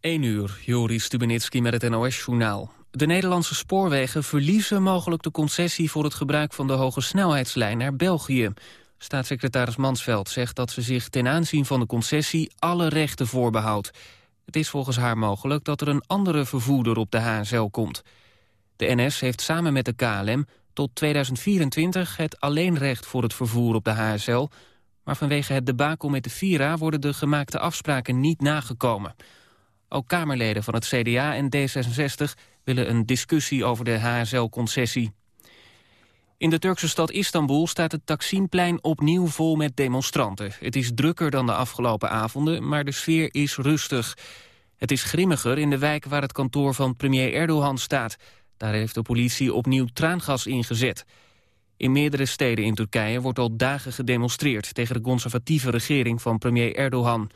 1 uur, Joris Stubenitski met het NOS-journaal. De Nederlandse spoorwegen verliezen mogelijk de concessie... voor het gebruik van de hoge snelheidslijn naar België. Staatssecretaris Mansveld zegt dat ze zich ten aanzien van de concessie... alle rechten voorbehoudt. Het is volgens haar mogelijk dat er een andere vervoerder op de HSL komt. De NS heeft samen met de KLM tot 2024 het alleenrecht voor het vervoer op de HSL... maar vanwege het debakel met de Vira worden de gemaakte afspraken niet nagekomen... Ook Kamerleden van het CDA en D66 willen een discussie over de HSL-concessie. In de Turkse stad Istanbul staat het Taksimplein opnieuw vol met demonstranten. Het is drukker dan de afgelopen avonden, maar de sfeer is rustig. Het is grimmiger in de wijk waar het kantoor van premier Erdogan staat. Daar heeft de politie opnieuw traangas ingezet. In meerdere steden in Turkije wordt al dagen gedemonstreerd... tegen de conservatieve regering van premier Erdogan.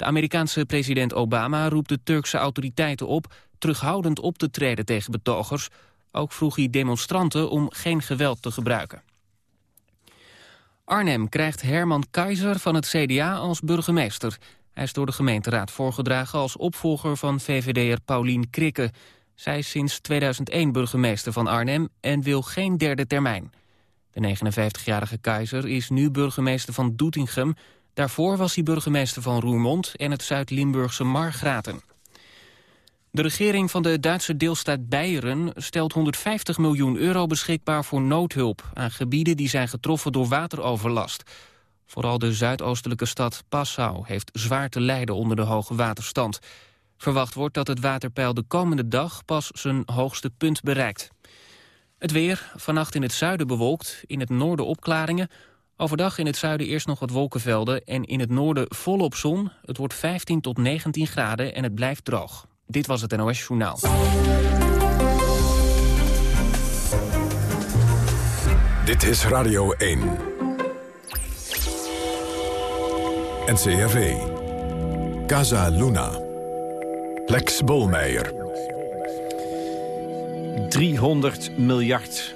De Amerikaanse president Obama roept de Turkse autoriteiten op... terughoudend op te treden tegen betogers. Ook vroeg hij demonstranten om geen geweld te gebruiken. Arnhem krijgt Herman Keizer van het CDA als burgemeester. Hij is door de gemeenteraad voorgedragen als opvolger van VVD'er Paulien Krikke. Zij is sinds 2001 burgemeester van Arnhem en wil geen derde termijn. De 59-jarige Keizer is nu burgemeester van Doetinchem... Daarvoor was hij burgemeester van Roermond en het Zuid-Limburgse Margraten. De regering van de Duitse deelstaat Beieren stelt 150 miljoen euro beschikbaar voor noodhulp aan gebieden die zijn getroffen door wateroverlast. Vooral de zuidoostelijke stad Passau heeft zwaar te lijden onder de hoge waterstand. Verwacht wordt dat het waterpeil de komende dag pas zijn hoogste punt bereikt. Het weer, vannacht in het zuiden bewolkt, in het noorden opklaringen... Overdag in het zuiden eerst nog wat wolkenvelden en in het noorden volop zon. Het wordt 15 tot 19 graden en het blijft droog. Dit was het NOS Journaal. Dit is Radio 1. NCRV. Casa Luna. Lex Bolmeijer. 300 miljard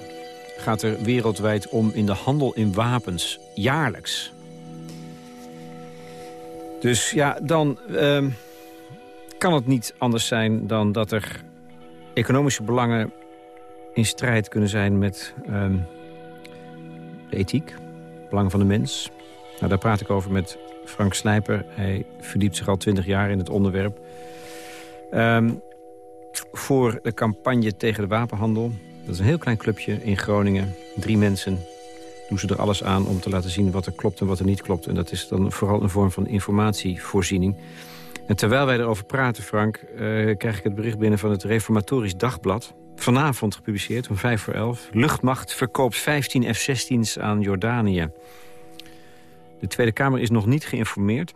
gaat er wereldwijd om in de handel in wapens. Jaarlijks. Dus ja, dan uh, kan het niet anders zijn dan dat er economische belangen in strijd kunnen zijn met uh, de ethiek, belang van de mens. Nou, daar praat ik over met Frank Slijper. Hij verdiept zich al twintig jaar in het onderwerp. Um, voor de campagne tegen de wapenhandel dat is een heel klein clubje in Groningen. Drie mensen doen ze er alles aan om te laten zien wat er klopt en wat er niet klopt. En dat is dan vooral een vorm van informatievoorziening. En terwijl wij erover praten, Frank, uh, krijg ik het bericht binnen van het Reformatorisch Dagblad. Vanavond gepubliceerd, om vijf voor elf. Luchtmacht verkoopt 15 F-16's aan Jordanië. De Tweede Kamer is nog niet geïnformeerd.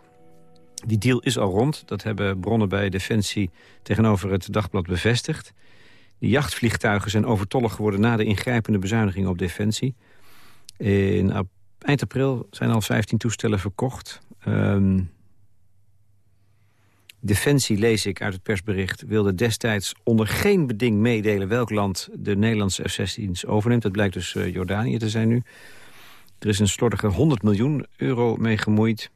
Die deal is al rond. Dat hebben bronnen bij Defensie tegenover het Dagblad bevestigd. De jachtvliegtuigen zijn overtollig geworden na de ingrijpende bezuiniging op Defensie. In eind april zijn al 15 toestellen verkocht. Um, Defensie, lees ik uit het persbericht, wilde destijds onder geen beding meedelen... welk land de Nederlandse F-16's overneemt. Dat blijkt dus uh, Jordanië te zijn nu. Er is een slordige 100 miljoen euro mee gemoeid.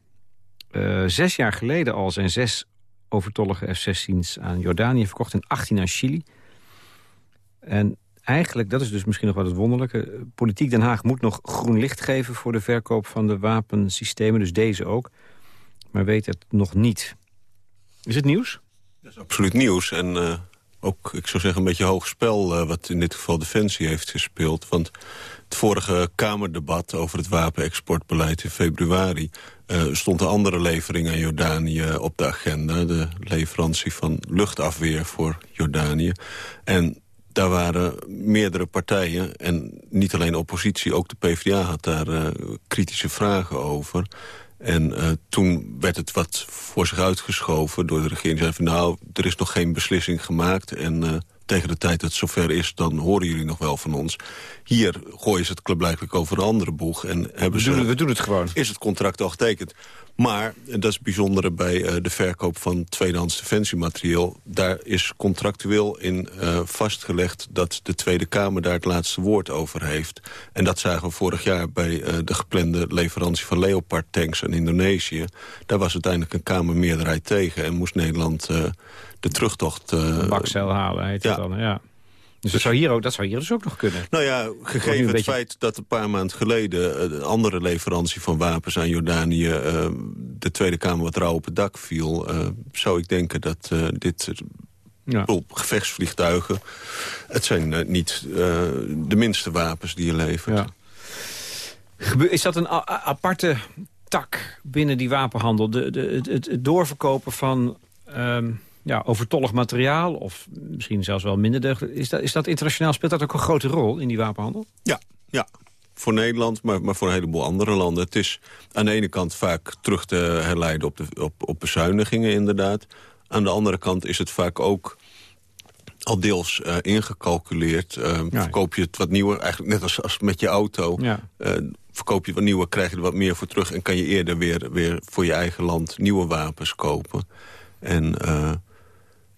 Uh, zes jaar geleden al zijn zes overtollige F-16's aan Jordanië verkocht... en 18 aan Chili. En eigenlijk, dat is dus misschien nog wat het wonderlijke... Politiek Den Haag moet nog groen licht geven voor de verkoop van de wapensystemen. Dus deze ook. Maar weet het nog niet. Is het nieuws? Dat is absoluut nieuws. En uh, ook, ik zou zeggen, een beetje hoog spel... Uh, wat in dit geval Defensie heeft gespeeld. Want het vorige Kamerdebat over het wapenexportbeleid in februari... Stond een andere levering aan Jordanië op de agenda. De leverantie van luchtafweer voor Jordanië. En daar waren meerdere partijen, en niet alleen oppositie... ook de PvdA had daar uh, kritische vragen over. En uh, toen werd het wat voor zich uitgeschoven door de regering. Zei van nou, er is nog geen beslissing gemaakt... en uh, tegen de tijd dat het zover is, dan horen jullie nog wel van ons. Hier gooien ze het blijkbaar over een andere boeg. En hebben we, ze, doen, we doen het gewoon. Is het contract al getekend. Maar, en dat is het bijzondere bij uh, de verkoop van tweedehands defensiematerieel... daar is contractueel in uh, vastgelegd dat de Tweede Kamer daar het laatste woord over heeft. En dat zagen we vorig jaar bij uh, de geplande leverantie van Leopard-tanks aan Indonesië. Daar was uiteindelijk een Kamermeerderheid tegen en moest Nederland de terugtocht... Bakcel halen, heet het dan, ja. Dus dat zou, hier ook, dat zou hier dus ook nog kunnen. Nou ja, gegeven het feit dat een paar maanden geleden... een andere leverantie van wapens aan Jordanië... Uh, de Tweede Kamer wat rauw op het dak viel... Uh, zou ik denken dat uh, dit... Ja. gevechtsvliegtuigen, het zijn niet de minste wapens die je levert. Ja. Is dat een aparte tak binnen die wapenhandel? De, de, het, het doorverkopen van... Um, ja, overtollig materiaal of misschien zelfs wel minder deugd. Is dat, is dat internationaal, speelt dat ook een grote rol in die wapenhandel? Ja, ja. Voor Nederland, maar, maar voor een heleboel andere landen. Het is aan de ene kant vaak terug te herleiden op, de, op, op bezuinigingen inderdaad. Aan de andere kant is het vaak ook al deels uh, ingecalculeerd. Uh, ja. Verkoop je het wat nieuwer, eigenlijk net als, als met je auto. Ja. Uh, verkoop je wat nieuwer, krijg je er wat meer voor terug... en kan je eerder weer, weer voor je eigen land nieuwe wapens kopen. En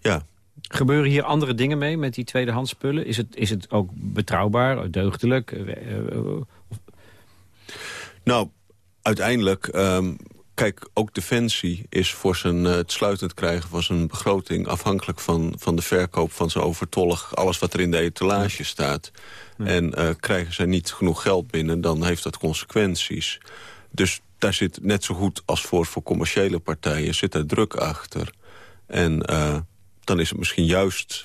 ja. Gebeuren hier andere dingen mee met die tweedehands spullen? Is het, is het ook betrouwbaar, deugdelijk? Eh, eh, nou, uiteindelijk... Um, kijk, ook Defensie is voor zijn, uh, het sluitend krijgen van zijn begroting... afhankelijk van, van de verkoop van zijn overtollig... alles wat er in de etalage staat. En uh, krijgen zij niet genoeg geld binnen, dan heeft dat consequenties. Dus daar zit net zo goed als voor, voor commerciële partijen... zit er druk achter. En... Uh, dan is het misschien juist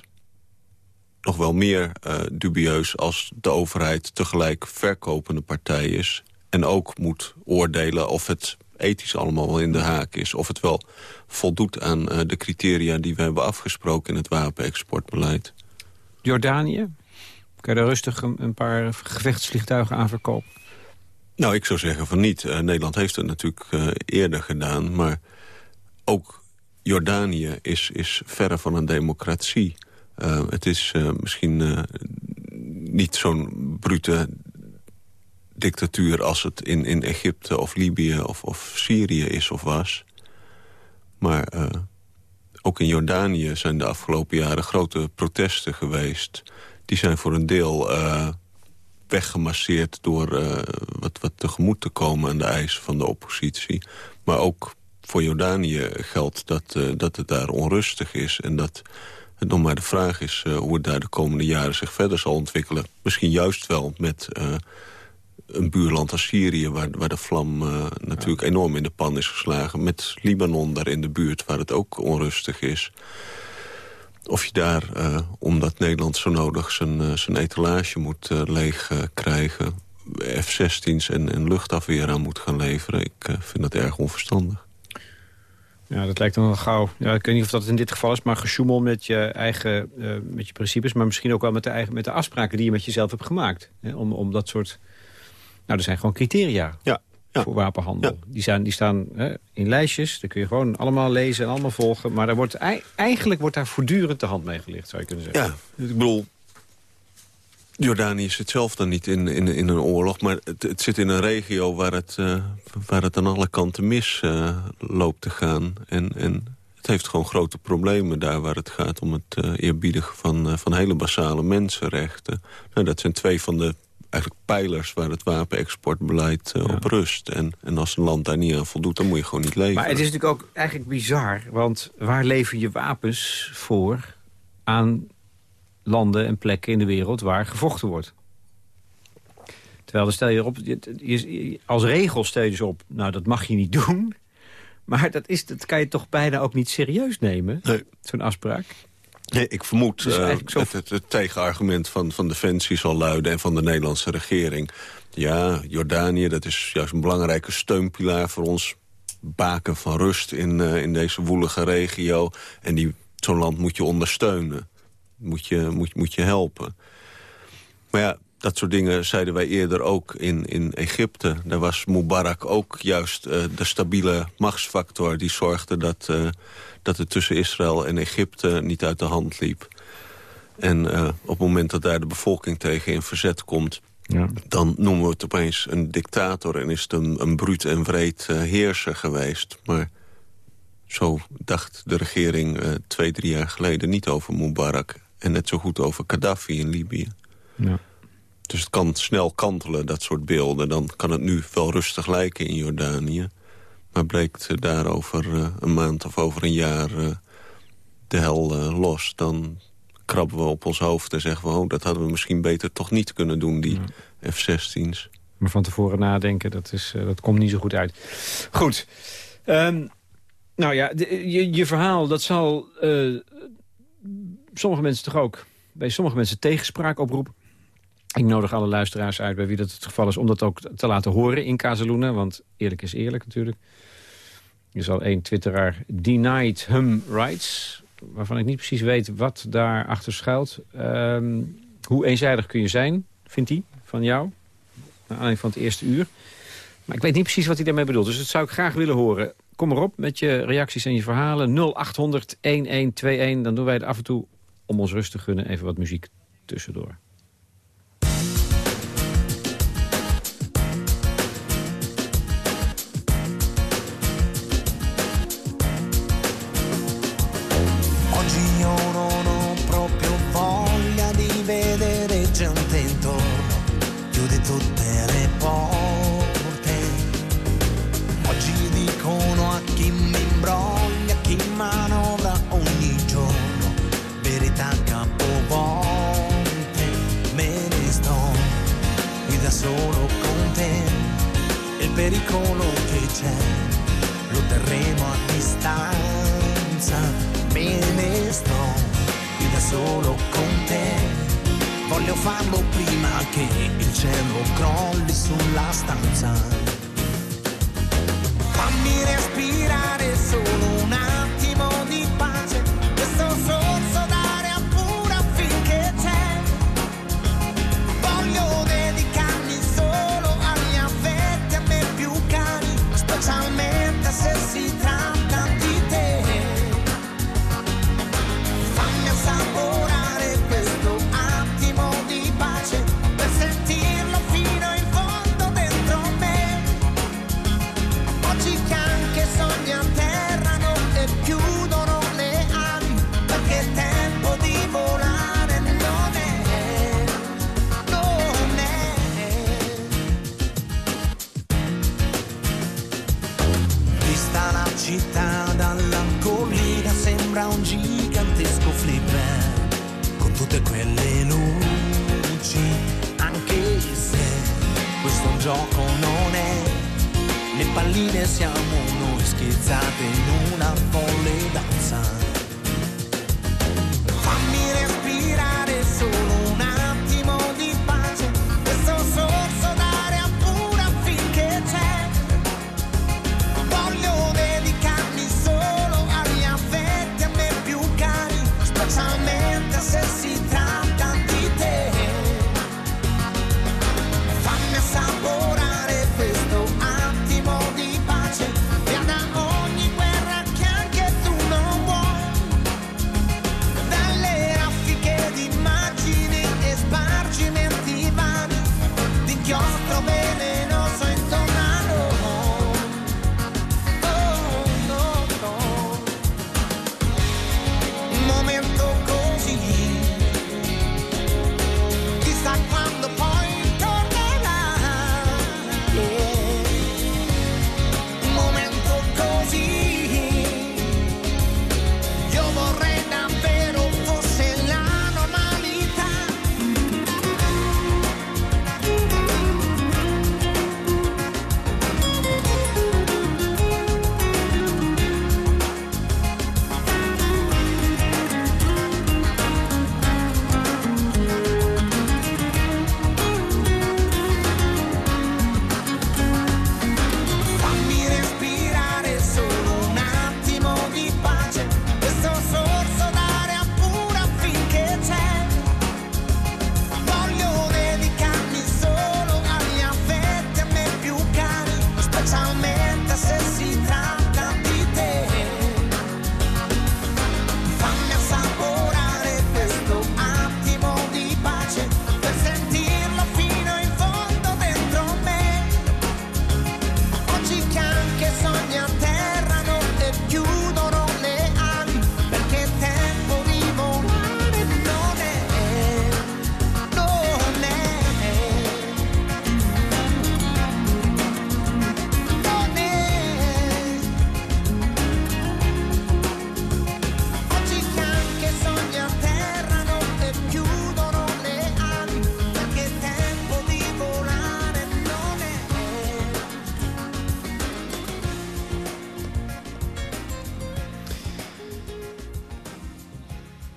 nog wel meer uh, dubieus... als de overheid tegelijk verkopende partij is... en ook moet oordelen of het ethisch allemaal wel in de haak is. Of het wel voldoet aan uh, de criteria die we hebben afgesproken... in het wapenexportbeleid. Jordanië? Kan je daar rustig een, een paar gevechtsvliegtuigen aan verkopen? Nou, ik zou zeggen van niet. Uh, Nederland heeft het natuurlijk eerder gedaan, maar ook Jordanië is, is verre van een democratie. Uh, het is uh, misschien uh, niet zo'n brute dictatuur als het in, in Egypte of Libië of, of Syrië is of was. Maar ook in Jordanië zijn de afgelopen jaren grote protesten geweest. Die zijn voor een deel weggemasseerd door wat, wat tegemoet te komen aan de eisen van de oppositie. Maar ook voor Jordanië geldt dat, uh, dat het daar onrustig is... en dat het nog maar de vraag is uh, hoe het daar de komende jaren zich verder zal ontwikkelen. Misschien juist wel met uh, een buurland als Syrië... waar, waar de vlam natuurlijk enorm in de pan is geslagen. Met Libanon daar in de buurt, waar het ook onrustig is. Of je daar, omdat Nederland zo nodig zijn, zijn etalage moet leeg krijgen... F-16's en, en luchtafweer aan moet gaan leveren. Ik vind dat erg onverstandig. Ja, dat lijkt dan wel gauw. Ja, ik weet niet of dat in dit geval is, maar gesjoemel met je eigen uh, met je principes... maar misschien ook wel met de, eigen, met de afspraken die je met jezelf hebt gemaakt. Hè, om, om dat soort... Nou, er zijn gewoon criteria ja, ja. voor wapenhandel. Die, zijn, die staan hè, in lijstjes, daar kun je gewoon allemaal lezen en allemaal volgen. Maar daar wordt, eigenlijk wordt daar voortdurend de hand mee gelicht, zou je kunnen zeggen. Ja, ik bedoel, Jordanië zit zelf dan niet in, in, in een oorlog... maar het, het zit in een regio waar het, uh, waar het aan alle kanten mis uh, loopt te gaan. En, en het heeft gewoon grote problemen daar waar het gaat om het uh, eerbiedigen van, van hele basale mensenrechten. Nou, dat zijn twee van de eigenlijk pijlers waar het wapenexportbeleid ja. op rust. En, en als een land daar niet aan voldoet, dan moet je gewoon niet leveren. Maar het is natuurlijk ook eigenlijk bizar, want waar lever je wapens voor aan landen en plekken in de wereld waar gevochten wordt. Terwijl dan stel je erop, als regel stel je dus op, nou dat mag je niet doen. Maar dat, is, dat kan je toch bijna ook niet serieus nemen, nee. zo'n afspraak. Nee, ik vermoed dus uh, het, het, het, tegenargument van, van Defensie zal luiden... en van de Nederlandse regering. Ja, Jordanië, dat is juist een belangrijke steunpilaar voor ons. Baken van rust in, uh, in deze woelige regio. En zo'n land moet je ondersteunen moet je, moet, moet je helpen. Maar ja, dat soort dingen zeiden wij eerder ook in, in Egypte. Daar was Mubarak ook juist uh, de stabiele machtsfactor... die zorgde dat, uh, dat het tussen Israël en Egypte niet uit de hand liep. En uh, op het moment dat daar de bevolking tegen in verzet komt... Ja. Dan noemen we het opeens een dictator en is het een, een bruut en wreed heerser geweest. Maar zo dacht de regering twee, drie jaar geleden niet over Mubarak. En net zo goed over Gaddafi in Libië. Ja. Dus het kan snel kantelen, dat soort beelden. Dan kan het nu wel rustig lijken in Jordanië. Maar breekt daar over uh, een maand of over een jaar de hel los... dan krabben we op ons hoofd en zeggen we... oh, dat hadden we misschien beter toch niet kunnen doen, die F-16's. Maar van tevoren nadenken, dat, is, dat komt niet zo goed uit. Goed. Um, nou ja, je, je, verhaal, dat zal uh, sommige mensen toch ook... bij sommige mensen tegenspraak oproepen. Ik nodig alle luisteraars uit bij wie dat het geval is... om dat ook te laten horen in Casaluna. Want eerlijk is eerlijk natuurlijk. Er zal één twitteraar denied hum rights... waarvan ik niet precies weet wat daar achter schuilt. Um, hoe eenzijdig kun je zijn, vindt hij, van jou? Naar aanleiding van het eerste uur. Maar ik weet niet precies wat hij daarmee bedoelt. Dus dat zou ik graag willen horen. Kom maar op met je reacties en je verhalen. 0800 1121. Dan doen wij het af en toe om ons rust te gunnen. Even wat muziek tussendoor. Pericolo che c'è, lo terremo a distanza, me ne sto qui da solo con te. Voglio farlo prima che il cielo crolli sulla stanza. Fammi respirare solo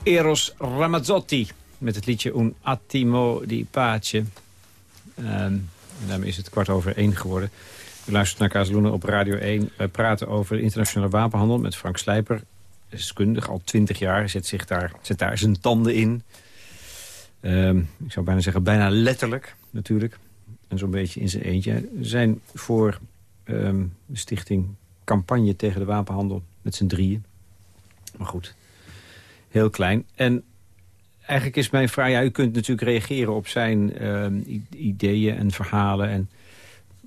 Eros Ramazzotti met het liedje Un attimo di pace. Um, daarmee is het kwart over één geworden. U luistert naar Kazeloenen op Radio 1. We praten over internationale wapenhandel met Frank Slijper. Deskundig, al twintig jaar, zet, zich daar, zet daar zijn tanden in. Um, ik zou bijna zeggen, bijna letterlijk natuurlijk. En zo'n beetje in zijn eentje. zijn voor um, de stichting Campagne tegen de Wapenhandel met z'n drieën. Maar goed, heel klein. En eigenlijk is mijn vraag... Ja, u kunt natuurlijk reageren op zijn uh, ideeën en verhalen. En,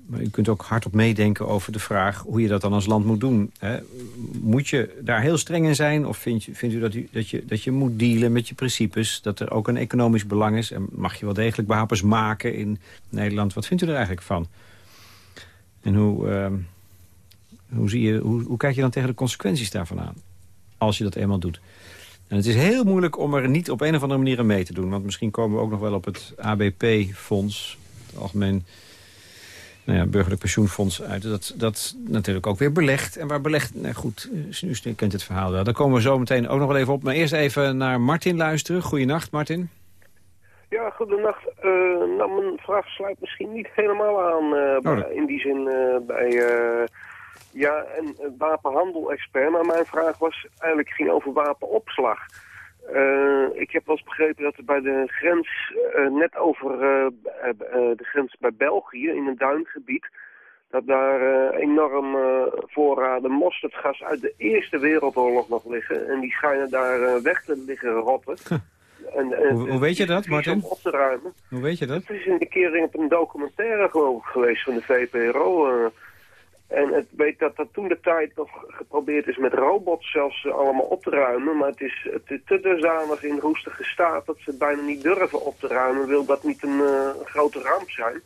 maar u kunt ook hardop meedenken over de vraag... hoe je dat dan als land moet doen. Hè? Moet je daar heel streng in zijn? Of vindt, vindt u, dat u dat, je, dat je moet dealen met je principes? Dat er ook een economisch belang is? En mag je wel degelijk wapens maken in Nederland? Wat vindt u er eigenlijk van? En hoe, uh, hoe, zie je, hoe, hoe kijk je dan tegen de consequenties daarvan aan? Als je dat eenmaal doet. En het is heel moeilijk om er niet op een of andere manier aan mee te doen. Want misschien komen we ook nog wel op het ABP-fonds. Het Algemeen nou ja, Burgerlijk Pensioenfonds uit. Dat, dat natuurlijk ook weer belegt. En waar belegt... Nou goed, u kent het verhaal wel. Daar komen we zo meteen ook nog wel even op. Maar eerst even naar Martin luisteren. Goedenacht, Martin. Ja, goedenacht. Uh, nou, mijn vraag sluit misschien niet helemaal aan. Uh, oh, in die zin uh, bij ja, een wapenhandel-expert. Maar mijn vraag was eigenlijk ging over wapenopslag. Uh, ik heb wel eens begrepen dat er bij de grens, uh, net over uh, de grens bij België, in een duingebied, dat daar enorm voorraden mosterdgas uit de Eerste Wereldoorlog nog liggen. En die schijnen daar weg te liggen rotten. En, hoe, hoe, weet je dat, Martin? Op te ruimen. Hoe weet je dat? Het is een keer op een documentaire geloof ik geweest van de VPRO. En het weet dat dat toen de tijd nog geprobeerd is met robots zelfs allemaal op te ruimen. Maar het is, het is te dusdanig in roestige staat dat ze het bijna niet durven op te ruimen. Wil dat niet een, uh, grote ramp zijn?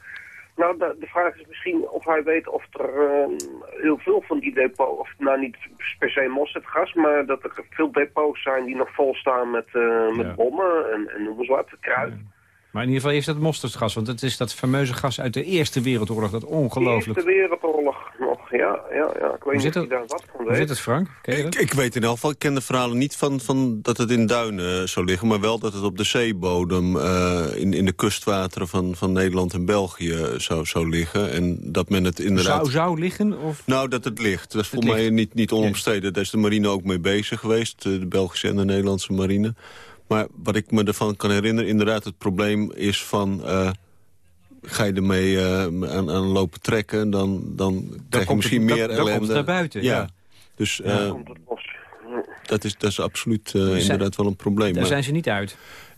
Nou, de, de, vraag is misschien of hij weet of er uh, heel veel van die depots, of nou niet per se mosterdgas, maar dat er veel depots zijn die nog vol staan met, uh, met ja. bommen en, en noem eens wat, kruid. Maar in ieder geval is dat mosterdgas, want het is dat fameuze gas uit de Eerste Wereldoorlog, dat ongelooflijk... Eerste Wereldoorlog ja, ja, ja. Ik weet niet of daar wat van weet. Hoe zit het, Frank? Ik, ik, weet in elk geval, ik ken de verhalen niet van, van dat het in duinen zou liggen... maar wel dat het op de zeebodem uh, in, in de kustwateren van, van Nederland en België zou, zou liggen. En dat men het inderdaad... Zou, zou liggen? Of? Nou, dat het ligt. Dat is voor mij niet, niet onomstreden. Daar is de marine ook mee bezig geweest, de Belgische en de Nederlandse marine... Maar wat ik me ervan kan herinneren, inderdaad het probleem is van... Uh, ga je ermee uh, aan, aan, lopen trekken, dan, dan, krijg je misschien meer ellende. Dan komt het naar buiten, ja. ja. Dus uh, dat, is, dat is absoluut inderdaad wel een probleem. Daar maar, zijn ze niet uit.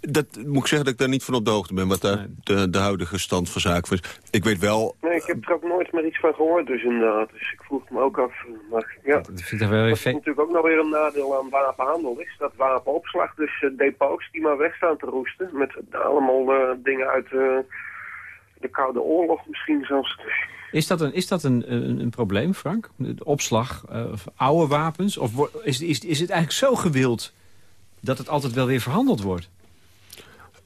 Dat moet ik zeggen dat ik daar niet van op de hoogte ben... wat daar de, de huidige stand van zaken is. Ik weet wel... Nee, ik heb er ook nooit meer iets van gehoord dus inderdaad. Dus ik vroeg me ook af... Maar, ja, dat vind ik wel wat natuurlijk ook nog weer een nadeel aan wapenhandel is... dat wapenopslag, dus uh, depots die maar weg staan te roesten... met allemaal uh, dingen uit uh, de Koude Oorlog misschien zelfs. Is dat een, is dat een, een, een probleem, Frank? De opslag, oude wapens? Of is, is, is het eigenlijk zo gewild dat het altijd wel weer verhandeld wordt?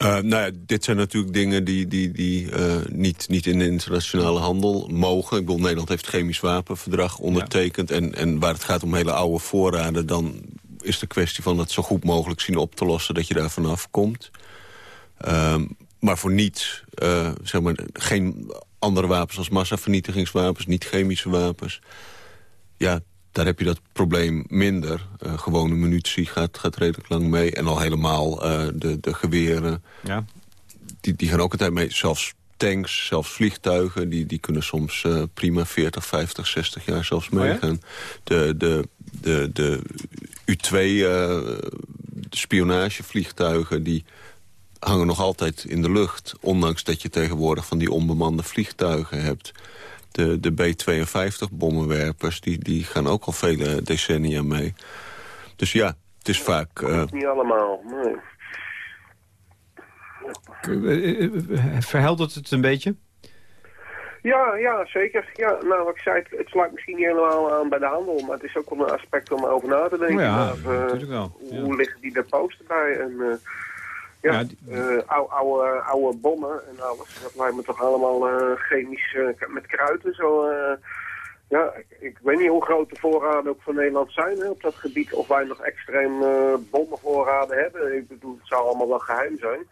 Uh, nou ja, dit zijn natuurlijk dingen die, die, die uh, niet, niet in de internationale handel mogen. Ik bedoel, Nederland heeft het chemisch wapenverdrag ondertekend. En, en waar het gaat om hele oude voorraden... dan is de kwestie van het zo goed mogelijk zien op te lossen... dat je daar vanaf komt. Uh, maar voor niets, uh, zeg maar, geen andere wapens als massavernietigingswapens... niet chemische wapens. Ja, daar heb je dat probleem minder. Uh, gewone munitie gaat, gaat redelijk lang mee. En al helemaal uh, de, de geweren. Ja. Die, die gaan ook altijd mee. Zelfs tanks, zelfs vliegtuigen. Die, die kunnen soms uh, prima 40, 50, 60 jaar zelfs meegaan. Oh ja? De, de, de, de U-2 spionagevliegtuigen... die hangen nog altijd in de lucht. Ondanks dat je tegenwoordig van die onbemande vliegtuigen hebt de, de B-52-bommenwerpers, die, die gaan ook al vele decennia mee. Dus ja, het is vaak... Uh... Niet allemaal, nee. Verheldert het een beetje? Ja, ja, zeker. Ja, nou, wat ik zei, het, het sluit misschien niet helemaal aan bij de handel, maar het is ook wel een aspect om over na te denken. Oh ja, uh, natuurlijk wel. Ja. Hoe liggen die depots erbij? En, uh, ja, ja uh, oude, oude bommen en alles. Dat lijkt me toch allemaal uh, chemisch uh, met kruiden zo Ja, ik, weet niet hoe groot de voorraden ook van Nederland zijn hè, op dat gebied. Of wij nog extreem bommenvoorraden hebben. Ik bedoel, het zou allemaal wel geheim zijn.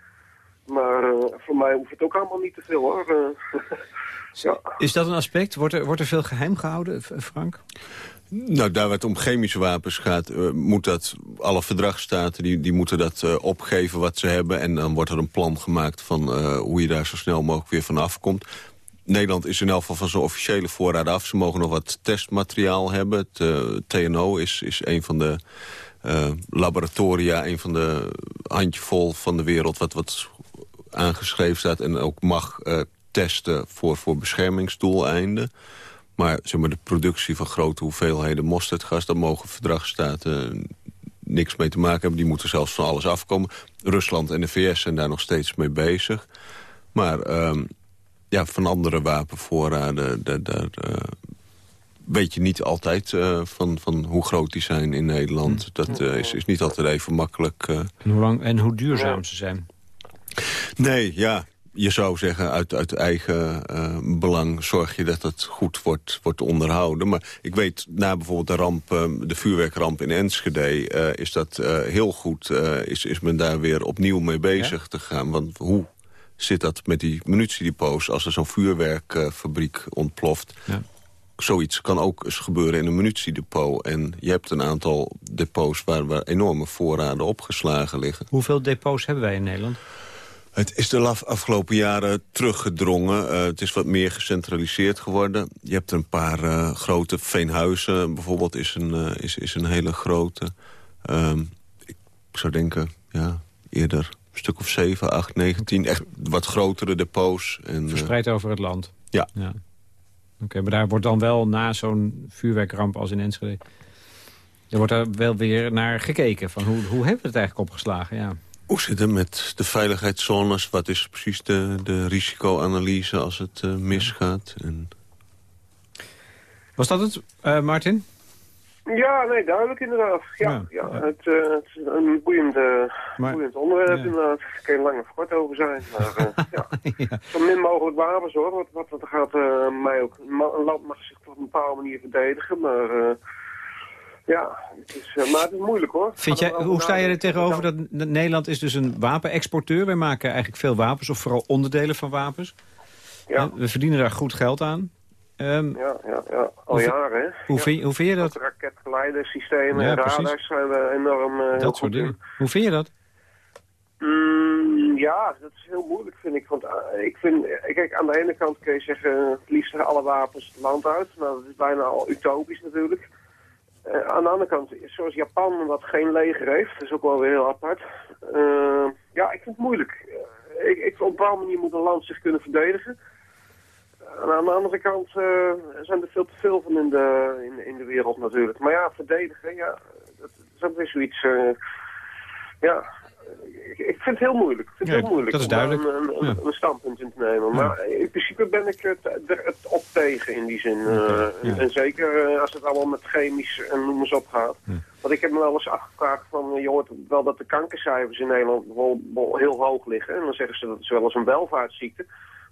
Maar voor mij hoeft het ook allemaal niet te veel hoor. Ja. Is dat een aspect? Wordt er, wordt er veel geheim gehouden, Frank? Nou, daar waar het om chemische wapens gaat, uh, moet dat, alle verdragsstaten die, die moeten dat uh, opgeven wat ze hebben. En dan wordt er een plan gemaakt van uh, hoe je daar zo snel mogelijk weer van afkomt. Nederland is in elk geval van zijn officiële voorraad af. Ze mogen nog wat testmateriaal hebben. Het TNO is, is een van de laboratoria, een van de handjevol van de wereld... wat, wat aangeschreven staat en ook mag testen voor, voor beschermingsdoeleinden. Maar, zeg maar de productie van grote hoeveelheden mosterdgas... daar mogen verdragsstaten niks mee te maken hebben. Die moeten zelfs van alles afkomen. Rusland en de VS zijn daar nog steeds mee bezig. Maar ehm, ja, van andere wapenvoorraden... daar, daar uh, weet je niet altijd uh, van, van hoe groot die zijn in Nederland. Hm. Dat uh, is, is niet altijd even makkelijk. En hoe, lang, en hoe duurzaam ze zijn? Nee, ja je zou zeggen, uit, uit eigen uh, belang zorg je dat het goed wordt, wordt onderhouden. Maar ik weet, na bijvoorbeeld de, ramp, uh, de vuurwerkramp in Enschede... Uh, is dat heel goed, is, is men daar weer opnieuw mee bezig ja? te gaan. Want hoe zit dat met die munitiedepots als er zo'n vuurwerkfabriek ontploft... Ja. Zoiets kan ook eens gebeuren in een munitiedepot. En je hebt een aantal depots waar, waar enorme voorraden opgeslagen liggen. Hoeveel depots hebben wij in Nederland? Het is de afgelopen jaren teruggedrongen. Uh, het is wat meer gecentraliseerd geworden. Je hebt een paar uh, grote Veenhuizen bijvoorbeeld is een, uh, is, is een hele grote. Ehm, ik zou denken, ja, eerder een stuk of 7, 8, 9, 10. Echt wat grotere depots. En, Verspreid over het land? Ja. ja. Oké, okay, maar daar wordt dan wel na zo'n vuurwerkramp als in Enschede... er wordt er wel weer naar gekeken. Van hoe, hoe hebben we het eigenlijk opgeslagen? Ja. Hoe zit het met de veiligheidszones? Wat is precies de, de risicoanalyse als het uh, misgaat? En... Was dat het, uh, Martin? Ja, nee, duidelijk inderdaad. Ja, ja, ja. Het, uh, het, is een boeiend, maar, boeiend onderwerp ja. inderdaad. Er kan lang of kort over zijn. Maar ja. ja. Zo min mogelijk wapens hoor. Wat, wat, wat gaat mij ook... Een land mag zich op een bepaalde manier verdedigen, maar... Ja, het is, uh, maar het is moeilijk hoor. Vind jij, hoe sta je er tegenover dat Nederland is dus een wapenexporteur? Wij maken eigenlijk veel wapens, of vooral onderdelen van wapens. Ja. We verdienen daar goed geld aan. Um, ja, ja, ja, al hoe, jaren. Hè? Hoe, vind, hoe vind je dat? Raketgeleidersystemen ja, en radars zijn we enorm uh, Dat soort dingen. Hoe vind je dat? Mm, ja, dat is heel moeilijk vind ik. Want uh, ik vind, kijk, aan de ene kant kun je zeggen, het liefst alle wapens het land uit. Maar dat is bijna al utopisch natuurlijk. Uh, aan de andere kant, zoals Japan, wat geen leger heeft, is ook wel weer heel apart. Uh, ja, ik vind het moeilijk. Uh, ik, ik, op een bepaalde manier moet een land zich kunnen verdedigen. En aan de andere kant zijn er veel te veel van in de, in, in, de wereld natuurlijk. Maar ja, verdedigen, ja, dat is ook weer zoiets... ja, ik, vind het heel moeilijk. Ik vind het heel moeilijk dat is duidelijk. om een, een, een, standpunt in te nemen. Maar in principe ben ik het, het op tegen in die zin. Uh, en zeker uh, als het allemaal met chemisch en noem eens op gaat. Want ik heb me wel eens afgevraagd van, je hoort wel dat de kankercijfers in Nederland wel, heel hoog liggen. En dan zeggen ze dat het wel eens een welvaartsziekte.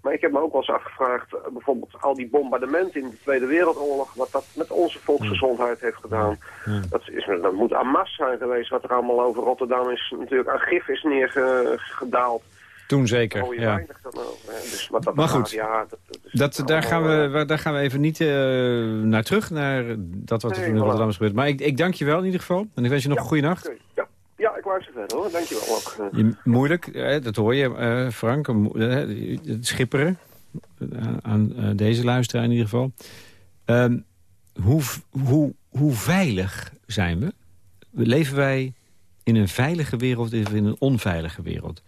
Maar ik heb me ook wel eens afgevraagd, uh, bijvoorbeeld al die bombardementen in de Tweede Wereldoorlog, wat dat met onze volksgezondheid heeft gedaan. Ja. Dat, is, dat moet aan zijn geweest, wat er allemaal over Rotterdam is, natuurlijk aan gif is neergedaald. Toen zeker, ja. weinig dan over. Dus, maar, dat maar goed, ja, dat, dat daar, gaan we, daar gaan we even niet uh, naar terug, naar dat wat er nee, in Rotterdam is gebeurd. Maar ik, ik dank je wel in ieder geval. En ik wens je nog ja, een goede nacht. Okay. Ja. Ja, ik luister verder hoor. Dankjewel ook. Je, moeilijk, hè, dat hoor je, uh, Frank. Het schipperen. aan uh, deze luisteraar in ieder geval. Um, hoe, hoe, hoe veilig zijn we? Leven wij in een veilige wereld of in een onveilige wereld?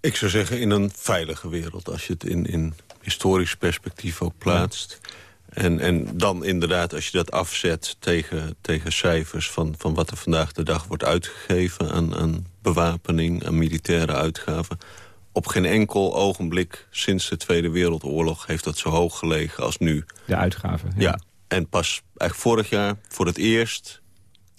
Ik zou zeggen in een veilige wereld. Als je het in, in historisch perspectief ook plaatst. Ja. En, en dan inderdaad, als je dat afzet tegen, tegen cijfers... Van, van wat er vandaag de dag wordt uitgegeven aan, aan bewapening... aan militaire uitgaven... op geen enkel ogenblik sinds de Tweede Wereldoorlog... heeft dat zo hoog gelegen als nu. De uitgaven. Ja, ja en pas eigenlijk vorig jaar, voor het eerst...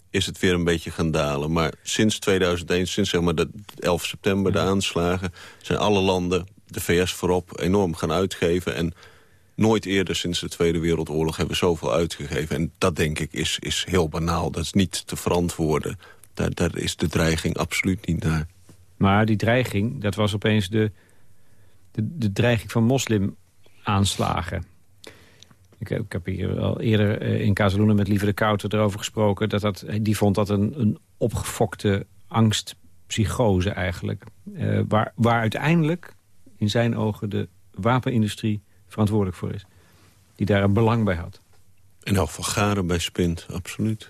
is het weer een beetje gaan dalen. Maar sinds 2001, sinds zeg maar de 11 september, de aanslagen... zijn alle landen, de VS voorop, enorm gaan uitgeven... en Nooit eerder sinds de Tweede Wereldoorlog hebben we zoveel uitgegeven. En dat denk ik is, is heel banaal. Dat is niet te verantwoorden. Daar, is de dreiging absoluut niet naar. Maar die dreiging, dat was opeens de, de, de dreiging van moslimaanslagen. Ik, ik heb hier al eerder eh, in Casaluna met Lieve de Kouter erover gesproken. Dat dat, die vond dat een, een opgefokte angstpsychose eigenlijk. Uh, waar, waar uiteindelijk in zijn ogen de wapenindustrie verantwoordelijk voor is. Die daar een belang bij had. In elk geval garen bij spint, absoluut.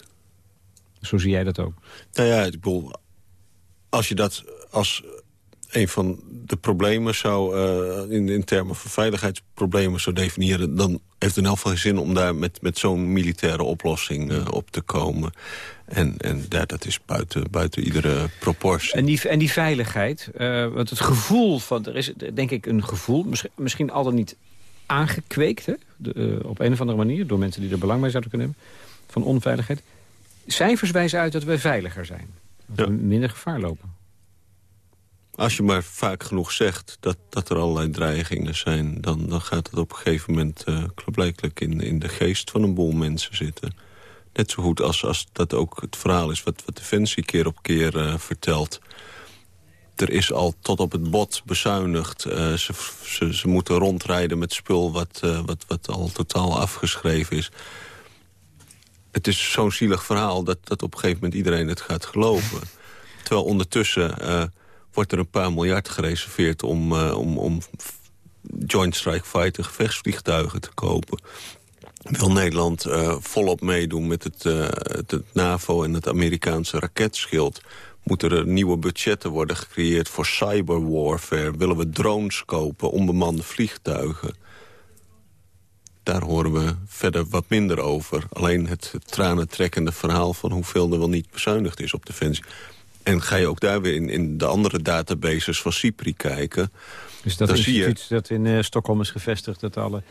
Zo zie jij dat ook? Nou ja, ik bedoel, als je dat als een van de problemen zou, uh, in, in termen van veiligheidsproblemen zou definiëren... dan heeft het in elk geval geen zin om daar met, met zo'n militaire oplossing uh, op te komen. En, en ja, dat is buiten, buiten iedere proportie. En die, en die veiligheid, uh, want het gevoel van... er is denk ik een gevoel, misschien, misschien altijd niet aangekweekt... Hè? De, op een of andere manier, door mensen die er belang bij zouden kunnen hebben... van onveiligheid. Cijfers wijzen uit dat we veiliger zijn. Dat we minder gevaar lopen. Als je maar vaak genoeg zegt dat, dat er allerlei dreigingen zijn... dan, dan gaat het op een gegeven moment uh, in, in de geest van een boel mensen zitten. Net zo goed als, als dat ook het verhaal is wat, wat Defensie keer op keer uh, vertelt. Er is al tot op het bot bezuinigd. Uh, ze, ze, moeten rondrijden met spul wat, wat, wat al totaal afgeschreven is. Het is zo'n zielig verhaal dat, dat op een gegeven moment iedereen het gaat geloven. Terwijl ondertussen wordt er een paar miljard gereserveerd om, om, om Joint Strike Fighter gevechtsvliegtuigen te kopen. Wil Nederland volop meedoen met het, het, NAVO en het Amerikaanse raketschild? Moeten er nieuwe budgetten worden gecreëerd voor cyberwarfare? Willen we drones kopen, onbemande vliegtuigen? Daar horen we verder wat minder over. Alleen het, tranentrekkende verhaal van hoeveel er wel niet bezuinigd is op defensie. En ga je ook daar weer in, in de andere databases van CIPRI kijken... Dus dat instituut je... dat in uh, Stockholm is gevestigd... dat alle,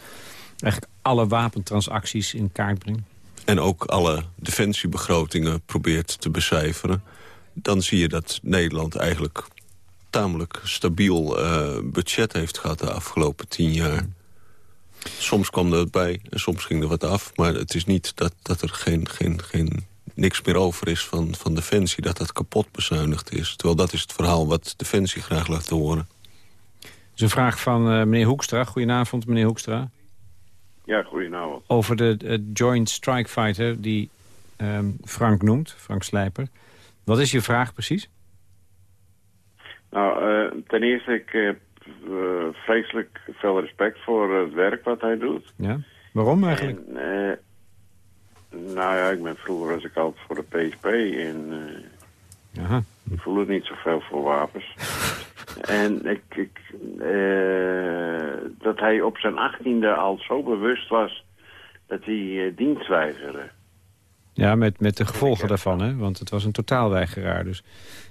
eigenlijk alle wapentransacties in kaart brengt? En ook alle defensiebegrotingen probeert te becijferen... dan zie je dat Nederland eigenlijk tamelijk stabiel uh, budget heeft gehad de afgelopen tien jaar. Soms kwam er bij en soms ging er wat af. Maar het is niet dat, dat er geen, geen, geen niks meer over is van, van Defensie. Dat dat kapot bezuinigd is. Terwijl dat is het verhaal wat Defensie graag laat horen. is een vraag van uh, meneer Hoekstra. Goedenavond, meneer Hoekstra. Ja, goedenavond. Over de uh, Joint Strike Fighter die um, Frank noemt, Frank Slijper. Wat is je vraag precies? Nou, uh, ten eerste, ik heb vreselijk veel respect voor het werk wat hij doet. Ja, waarom eigenlijk? En, nou ja, ik ben vroeger was ik altijd voor de PSP en Aha. ik voel het niet zoveel voor wapens. en ik, ik dat hij op zijn achttiende al zo bewust was dat hij uh, dienst weigerde. Ja, met, met de gevolgen daarvan, hè? Want het was een totaalweigeraar, dus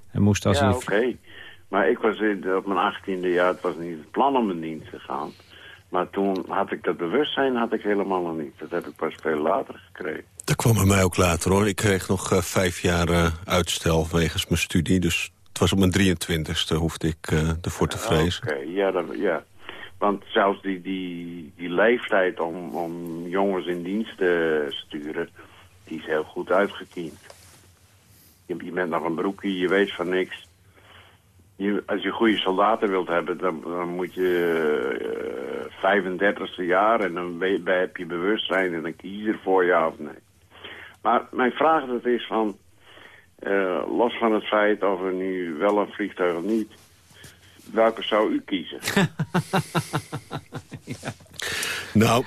hij moest als Ja, oké. Maar ik was in, op mijn achttiende jaar, het was niet het plan om in dienst te gaan. Maar toen had ik dat bewustzijn had ik helemaal nog niet. Dat heb ik pas veel later gekregen. Dat kwam bij mij ook later hoor. Ik kreeg nog uh, vijf jaar uh, uitstel wegens mijn studie. Dus het was op mijn 23ste hoefde ik uh, ervoor te vrezen. Oké, okay. ja, ja. Want zelfs die, die, die leeftijd om, om jongens in dienst te sturen... die is heel goed uitgekiend. Je, je bent nog een broekje, je weet van niks je, als je goede soldaten wilt hebben, dan, dan moet je uh, 35e jaar en dan ben, heb je bewustzijn en dan kies je ervoor ja of nee. Maar mijn vraag dat is van, uh, los van het feit of er nu wel een vliegtuig of niet, welke zou u kiezen? ja. Nou,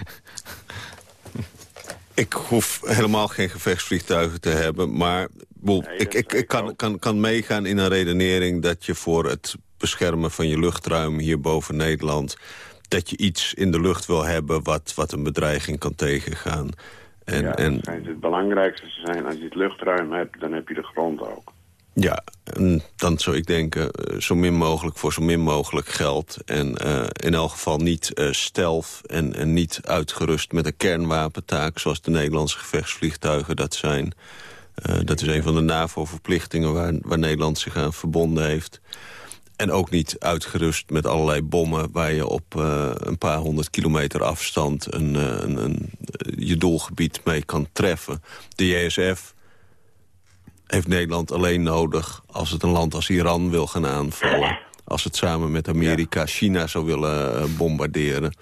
ik hoef helemaal geen gevechtsvliegtuigen te hebben, maar Boel, ik, ik, ik kan, kan, kan meegaan in een redenering dat je voor het beschermen van je luchtruim hier boven Nederland... dat je iets in de lucht wil hebben wat, wat een bedreiging kan tegengaan. En, ja, en... het belangrijkste zijn, als je het luchtruim hebt, dan heb je de grond ook. Ja, dan zou ik denken, eh, zo min mogelijk voor zo min mogelijk geld. En uh, in elk geval niet uh, stealth en, en niet uitgerust met een kernwapentaak... zoals de Nederlandse gevechtsvliegtuigen dat zijn... Dat is een van de NAVO-verplichtingen waar, waar Nederland zich aan verbonden heeft. En ook niet uitgerust met allerlei bommen... waar je op een paar honderd kilometer afstand een, een, een, je doelgebied mee kan treffen. De JSF heeft Nederland alleen nodig als het een land als Iran wil gaan aanvallen. Als het samen met Amerika China zou willen bombarderen.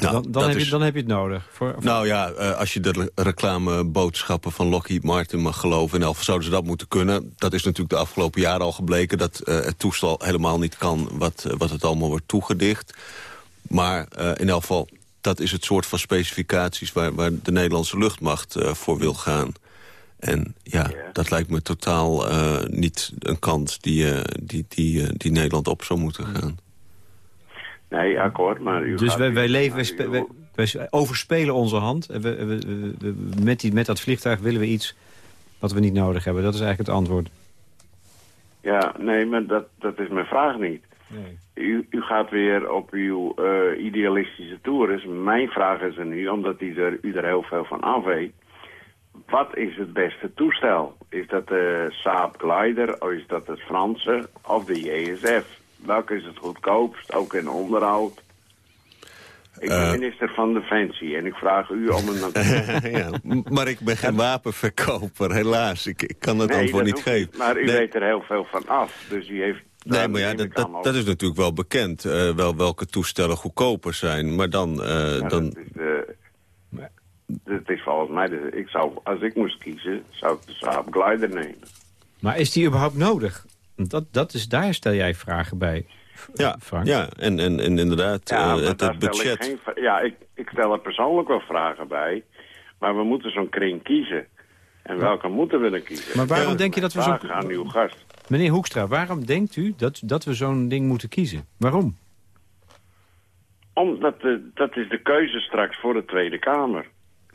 Nou, dan, dan, heb je, dan heb je het nodig. Voor, Nou ja, uh, als je de reclameboodschappen van Lockheed Martin mag geloven... in elk zouden ze dat moeten kunnen. Dat is natuurlijk de afgelopen jaren al gebleken... dat uh, het toestel helemaal niet kan wat, wat het allemaal wordt toegedicht. Maar in elk geval, dat is het soort van specificaties... waar, waar de Nederlandse luchtmacht voor wil gaan. En ja, dat lijkt me totaal niet een kant die, die, die, die Nederland op zou moeten gaan. Nee, akkoord, maar u Dus wij, wij, leven, wij, wij, overspelen onze hand. We, we, met, die, met dat vliegtuig willen we iets wat we niet nodig hebben. Dat is eigenlijk het antwoord. Ja, nee, maar dat, dat is mijn vraag niet. Nee. U, u gaat weer op uw uh, idealistische tour. mijn vraag is er nu, omdat u er, u er heel veel van af weet. Wat is het beste toestel? Is dat de Saab Glider, of is dat het Franse, of de JSF? welke is het goedkoopst, ook in onderhoud? Ik ben uh, minister van Defensie en ik vraag u om een... ja, maar ik ben geen wapenverkoper, helaas. Ik, ik kan nee, antwoord niet geven. Maar u weet er heel veel van af, dus u heeft... Nee, maar ja, dat, dat, dat, is natuurlijk wel bekend, uh, wel welke toestellen goedkoper zijn. Maar dan... Uh, ja, dan... Dat is, de, dat is volgens mij, de, ik zou, als ik moest kiezen, zou ik de Saab Glider nemen. Maar is die überhaupt nodig? Dat, dat is, daar stel jij vragen bij, ja, Frank. Ja, en, en, en inderdaad, ja, uh, het, het budget. Ik geen, ja, ik, ik stel er persoonlijk wel vragen bij. Maar we moeten zo'n kring kiezen. En welke moeten we dan kiezen? Maar waarom denk je dat we zo'n... aan uw gast. Meneer Hoekstra, waarom denkt u dat, dat we zo'n ding moeten kiezen? Waarom? Omdat de, dat is de keuze straks voor de Tweede Kamer.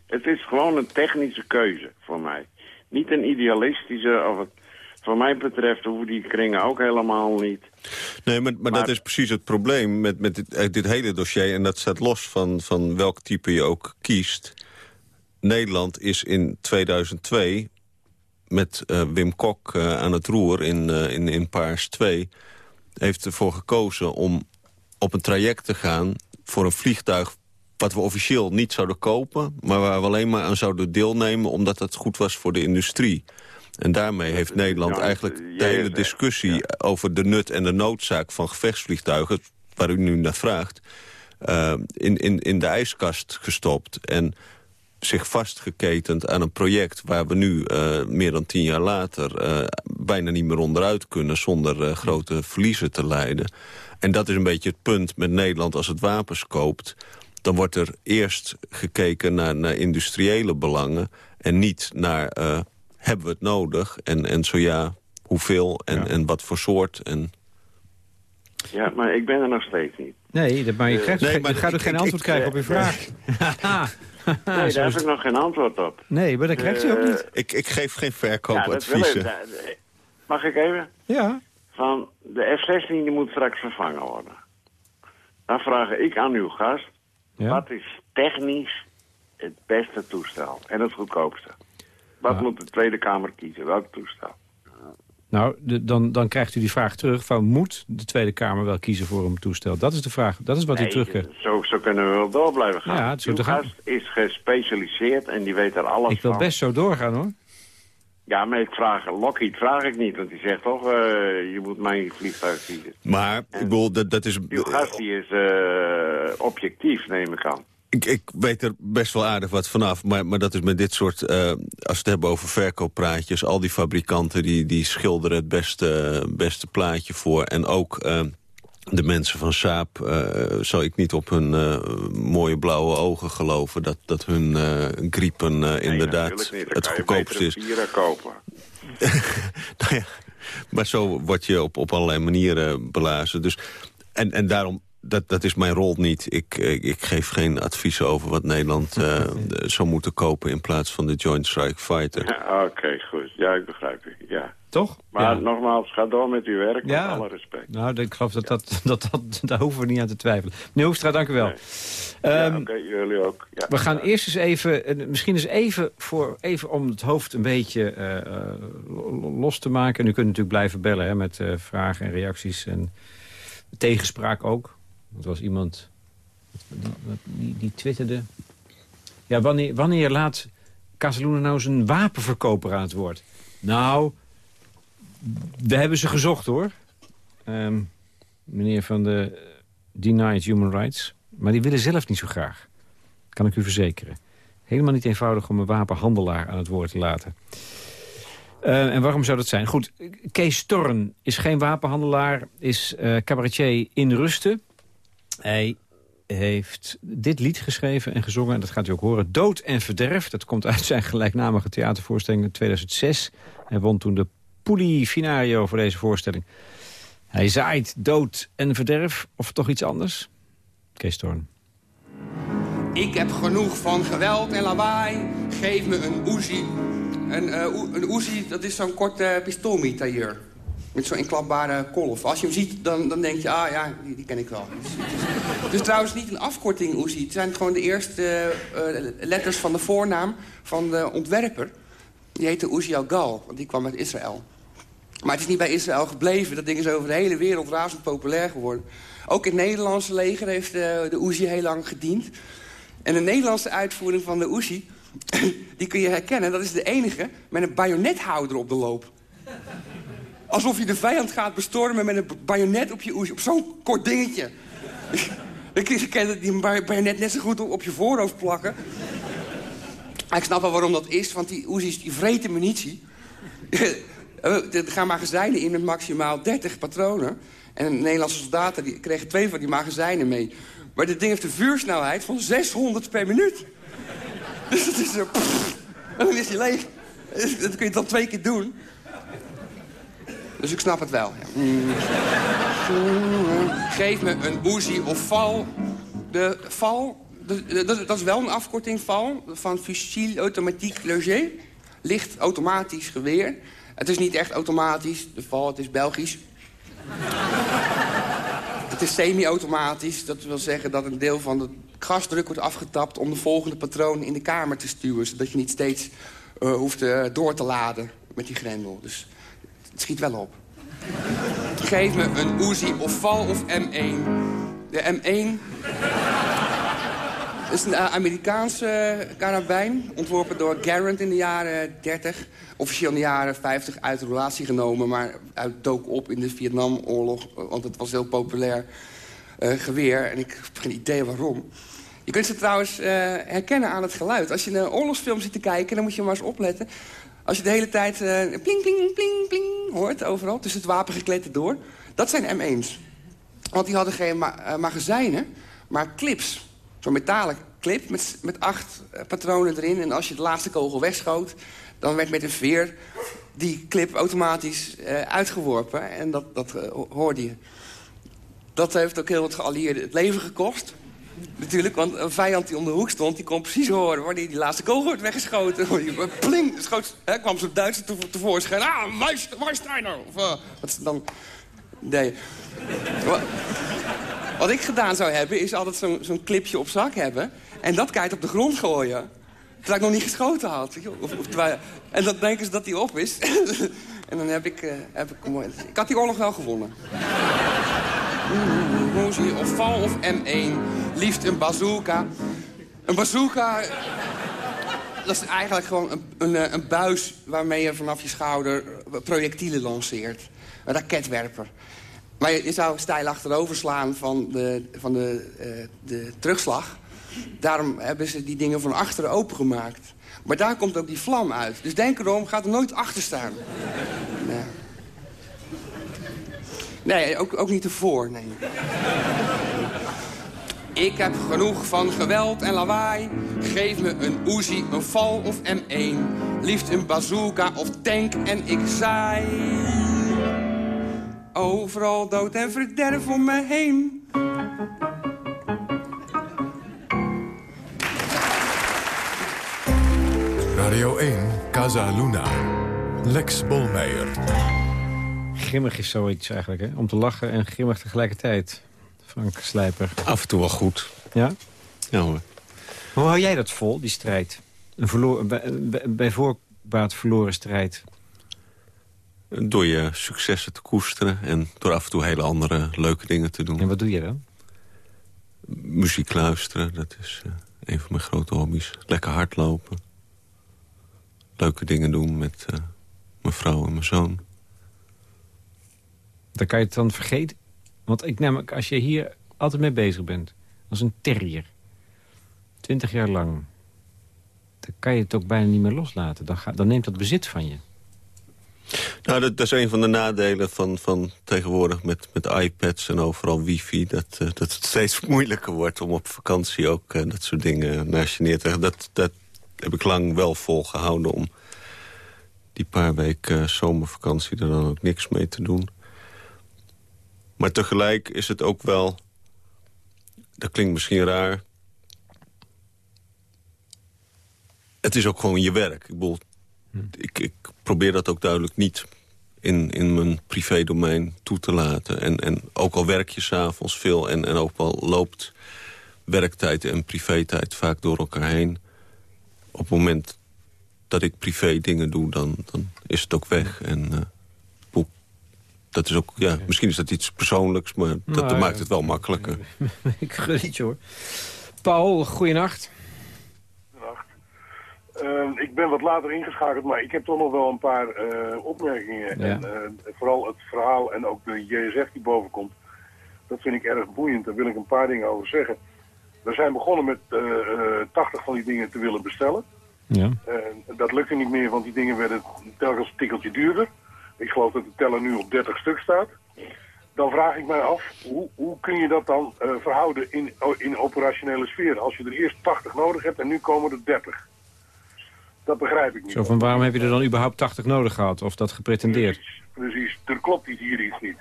Het is gewoon een technische keuze voor mij. Niet een idealistische of het voor mij betreft hoeven die kringen ook helemaal niet. Nee, maar, maar, dat is precies het probleem met, met dit, eh, dit, hele dossier. En dat staat los van, van welk type je ook kiest. Nederland is in 2002 met uh, Wim Kok uh, aan het roer in, uh, in, in Paars 2... heeft ervoor gekozen om op een traject te gaan voor een vliegtuig... wat we officieel niet zouden kopen... maar waar we alleen maar aan zouden deelnemen... omdat dat goed was voor de industrie. En daarmee heeft Nederland eigenlijk de hele discussie... over de nut en de noodzaak van gevechtsvliegtuigen... waar u nu naar vraagt, uh, in, in, in de ijskast gestopt. En zich vastgeketend aan een project waar we nu uh, meer dan tien jaar later... Uh, bijna niet meer onderuit kunnen zonder uh, grote verliezen te leiden. En dat is een beetje het punt met Nederland als het wapens koopt. Dan wordt er eerst gekeken naar, naar industriële belangen... en niet naar hebben we het nodig? En, en zo ja, hoeveel en, en wat voor soort? En... Ja, maar ik ben er nog steeds niet. Nee, maar je, krijgt, nee, maar je gaat ook geen antwoord krijgen op je vraag. nee, daar heb ik nog geen antwoord op. Nee, maar dat krijgt u ook niet. Eh, ik, ik geef geen verkoopadviezen. Ja, Mag ik even? Ja. Van de F-16 die moet straks vervangen worden. Dan vraag ik aan uw gast... Ja? wat is technisch het beste toestel en het goedkoopste? Wat moet de Tweede Kamer kiezen? Welk toestel? Nou, de, dan, dan krijgt u die vraag terug van... moet de Tweede Kamer wel kiezen voor een toestel? Dat is de vraag. Dat is wat nee, u terugkrijgt. Zo, zo kunnen we wel door blijven gaan. Ja, Uw gast is gespecialiseerd en die weet er alles van. Ik wil best zo doorgaan, hoor. Ja, maar ik vraag, Lockheed vraag ik niet, want die zegt toch, uh, je moet mijn vliegtuig kiezen. Maar, ik bedoel, dat, dat is... Uw gast die is uh, objectief, neem ik aan. Ik, ik, weet er best wel aardig wat vanaf, maar, maar dat is met dit soort... Uh, als we het hebben over verkooppraatjes, al die fabrikanten... die, die schilderen het beste, beste plaatje voor. En ook de mensen van Saab uh, zou ik niet op hun mooie blauwe ogen geloven... dat, dat hun griepen nee, inderdaad het goedkoopste is. kopen. nou ja, maar zo word je op, op allerlei manieren belazen. Dus, en, en daarom dat, dat is mijn rol niet. Ik, ik, ik geef geen adviezen over wat Nederland uh, zou moeten kopen... in plaats van de Joint Strike Fighter. Oké, goed. Ja, ik begrijp u. Ja. Toch? Maar nogmaals, ga door met uw werk, ja. met alle respect. Nou, ik geloof dat, dat, dat, dat, daar hoeven we niet aan te twijfelen. Meneer Hoefstra, dank u wel. Ehm, oké, jullie ook. Ja. We gaan eerst eens even, eh, misschien eens even, voor, even om het hoofd een beetje uh, los te maken. En u kunt natuurlijk blijven bellen hè, met uh, vragen en reacties en tegenspraak ook. Er was iemand die, die, die twitterde... Ja, wanneer, wanneer laat Casaluna nou zijn wapenverkoper aan het woord? Nou, we hebben ze gezocht hoor. Um, meneer van de Denied Human Rights. Maar die willen zelf niet zo graag. Kan ik u verzekeren. Helemaal niet eenvoudig om een wapenhandelaar aan het woord te laten. Uh, en waarom zou dat zijn? Goed, Kees Storn is geen wapenhandelaar, is uh, cabaretier in rusten. Hij heeft dit lied geschreven en gezongen, en dat gaat u ook horen. Dood en Verderf, dat komt uit zijn gelijknamige theatervoorstelling in 2006. Hij won toen de Puli Finario voor deze voorstelling. Hij zaait dood en verderf, of toch iets anders? Kees Thorn. Ik heb genoeg van geweld en lawaai. Geef me een Uzi. Een, uh, een Uzi, dat is zo'n korte uh, Met zo'n inklapbare kolf. Als je hem ziet, dan, dan denk je, ah ja, die, die ken ik wel. Het is trouwens niet een afkorting, Uzi. Het zijn gewoon de eerste uh, letters van de voornaam van de ontwerper. Die heette Uzi al-Gal, want die kwam uit Israël. Maar het is niet bij Israël gebleven. Dat ding is over de hele wereld razend populair geworden. Ook in het Nederlandse leger heeft de, de Uzi heel lang gediend. En de Nederlandse uitvoering van de Uzi... die kun je herkennen, dat is de enige met een bajonethouder op de loop. Alsof je de vijand gaat bestormen met een bajonet op je Uzi. Op zo'n kort dingetje. Dan kun je die bajonet net zo goed op je voorhoofd plakken. Ik snap wel waarom dat is, want die Uzi's die vreten munitie. Er gaan magazijnen in met maximaal 30 patronen. En de Nederlandse soldaten die kregen twee van die magazijnen mee. Maar dit ding heeft een vuursnelheid van 600 per minuut. Dus dat is zo... en dan is hij leeg. Dat kun je dan twee keer doen. Dus ik snap het wel. Ja. Geef me een Uzi of val. De val, dat is wel een afkorting val. Van fusil automatique leger. Licht automatisch geweer. Het is niet echt automatisch, de val, het is Belgisch. het is semi-automatisch. Dat wil zeggen dat een deel van de gasdruk wordt afgetapt... om de volgende patroon in de kamer te stuwen. Zodat je niet steeds uh, hoeft uh, door te laden met die grendel. Dus het schiet wel op. Geef me een Uzi of Val of M1. De M1 is een eh, Amerikaanse karabijn, ontworpen door Garand in de jaren 30. Officieel in de jaren 50 uit de relatie genomen, maar uit dook op in de Vietnamoorlog. Want het was heel populair uh, geweer en ik heb geen idee waarom. Je kunt ze trouwens herkennen aan het geluid. Als je een oorlogsfilm zit te kijken, dan moet je maar eens opletten. Als je de hele tijd uh, pling, pling, pling, pling hoort overal, tussen het wapengekleed door. Dat zijn M1's. Want die hadden geen ma magazijnen, maar clips. Zo'n metalen clip met, met acht eh, patronen erin. En als je de laatste kogel wegschoot, dan werd met een veer die clip automatisch uh, uitgeworpen. En dat, dat uh, hoorde je. Dat heeft ook heel wat geallieerden het leven gekost. Natuurlijk, want een vijand die om de hoek stond... die kon precies horen wanneer die laatste kogel werd weggeschoten. Pling, schoot, hè, kwam zo'n Duitser tevoorschijn. Ah, Weisteiner! Of uh, wat dan... Nee. Wat ik gedaan zou hebben, is altijd zo'n zo'n clipje op zak hebben... en dat kijkt op de grond gooien. Terwijl ik nog niet geschoten had. En dan denken ze dat die op is. en dan heb ik, uh, heb ik... Ik had die oorlog wel gewonnen. of val of M1. Liefst een bazooka. Een bazooka... Dat is eigenlijk gewoon een, een, eh, een buis waarmee je vanaf je schouder projectielen lanceert. Een raketwerper. Maar je, zou stijl achterover slaan van de, van de, uh, de terugslag. Daarom hebben ze die dingen van achteren opengemaakt. Maar daar komt ook die vlam uit. Dus denk erom, gaat er nooit achter staan. Nee, nee ook, ook niet ervoor, nee. Ik heb genoeg van geweld en lawaai. Geef me een Uzi, een Val of M1. Liefst een bazooka of tank en ik zaai. Overal dood en verderf om me heen. Radio 1, Casa Luna. Lex Bolmeijer. Grimmig is zoiets eigenlijk, hè? Om te lachen en grimmig tegelijkertijd. Frank Slijper. Af en toe wel goed. Ja? Ja hoor. Hoe hou jij dat vol, die strijd? Een verloor, bij, voorbaat verloren strijd. Door je successen te koesteren en door af en toe hele andere leuke dingen te doen. En wat doe je dan? Muziek luisteren, dat is eh, een van mijn grote hobby's. Lekker hardlopen. Leuke dingen doen met eh, mijn vrouw en mijn zoon. Dan kan je het dan vergeten. Want ik neem, als je hier altijd mee bezig bent, als een terrier, twintig jaar lang, dan kan je het ook bijna niet meer loslaten. Dan, ga, dan neemt dat bezit van je. Nou, dat, dat is een van de nadelen van, van tegenwoordig met, met iPads en overal wifi. Dat, eh, dat het steeds moeilijker wordt om op vakantie ook eh, dat soort dingen naast je neer te leggen. Dat, dat heb ik lang wel volgehouden om die paar weken eh, zomervakantie er dan ook niks mee te doen. Maar tegelijk is het ook wel... Dat klinkt misschien raar. Het is ook gewoon je werk. Ik bedoel, ik, ik probeer dat ook duidelijk niet in, in mijn privédomein toe te laten. En, en ook al werk je s'avonds veel en, en ook al loopt werktijd en privé-tijd vaak door elkaar heen. Op het moment dat ik privé dingen doe, dan, dan is het ook weg. En eh, dat is ook, ja, misschien is dat iets persoonlijks, maar dat, dat Nou, maakt het wel makkelijker. ik gun het je hoor. Paul, goeienacht. Eh, ik ben wat later ingeschakeld, maar ik heb toch nog wel een paar eh, opmerkingen. Ja. En, eh, vooral het verhaal en ook de JSF die boven komt. Dat vind ik erg boeiend. Daar wil ik een paar dingen over zeggen. We zijn begonnen met eh, eh, 80 van die dingen te willen bestellen. Ja. Dat lukte niet meer, want die dingen werden telkens een tikkeltje duurder. Ik geloof dat de teller nu op 30 stuk staat. Dan vraag ik mij af, hoe, hoe kun je dat dan verhouden in, in operationele sfeer? Als je er eerst 80 nodig hebt en nu komen er 30. Dat begrijp ik niet. Zo van waarom heb je er dan überhaupt 80 nodig gehad? Of dat gepretendeerd? Precies, er klopt hier iets niet.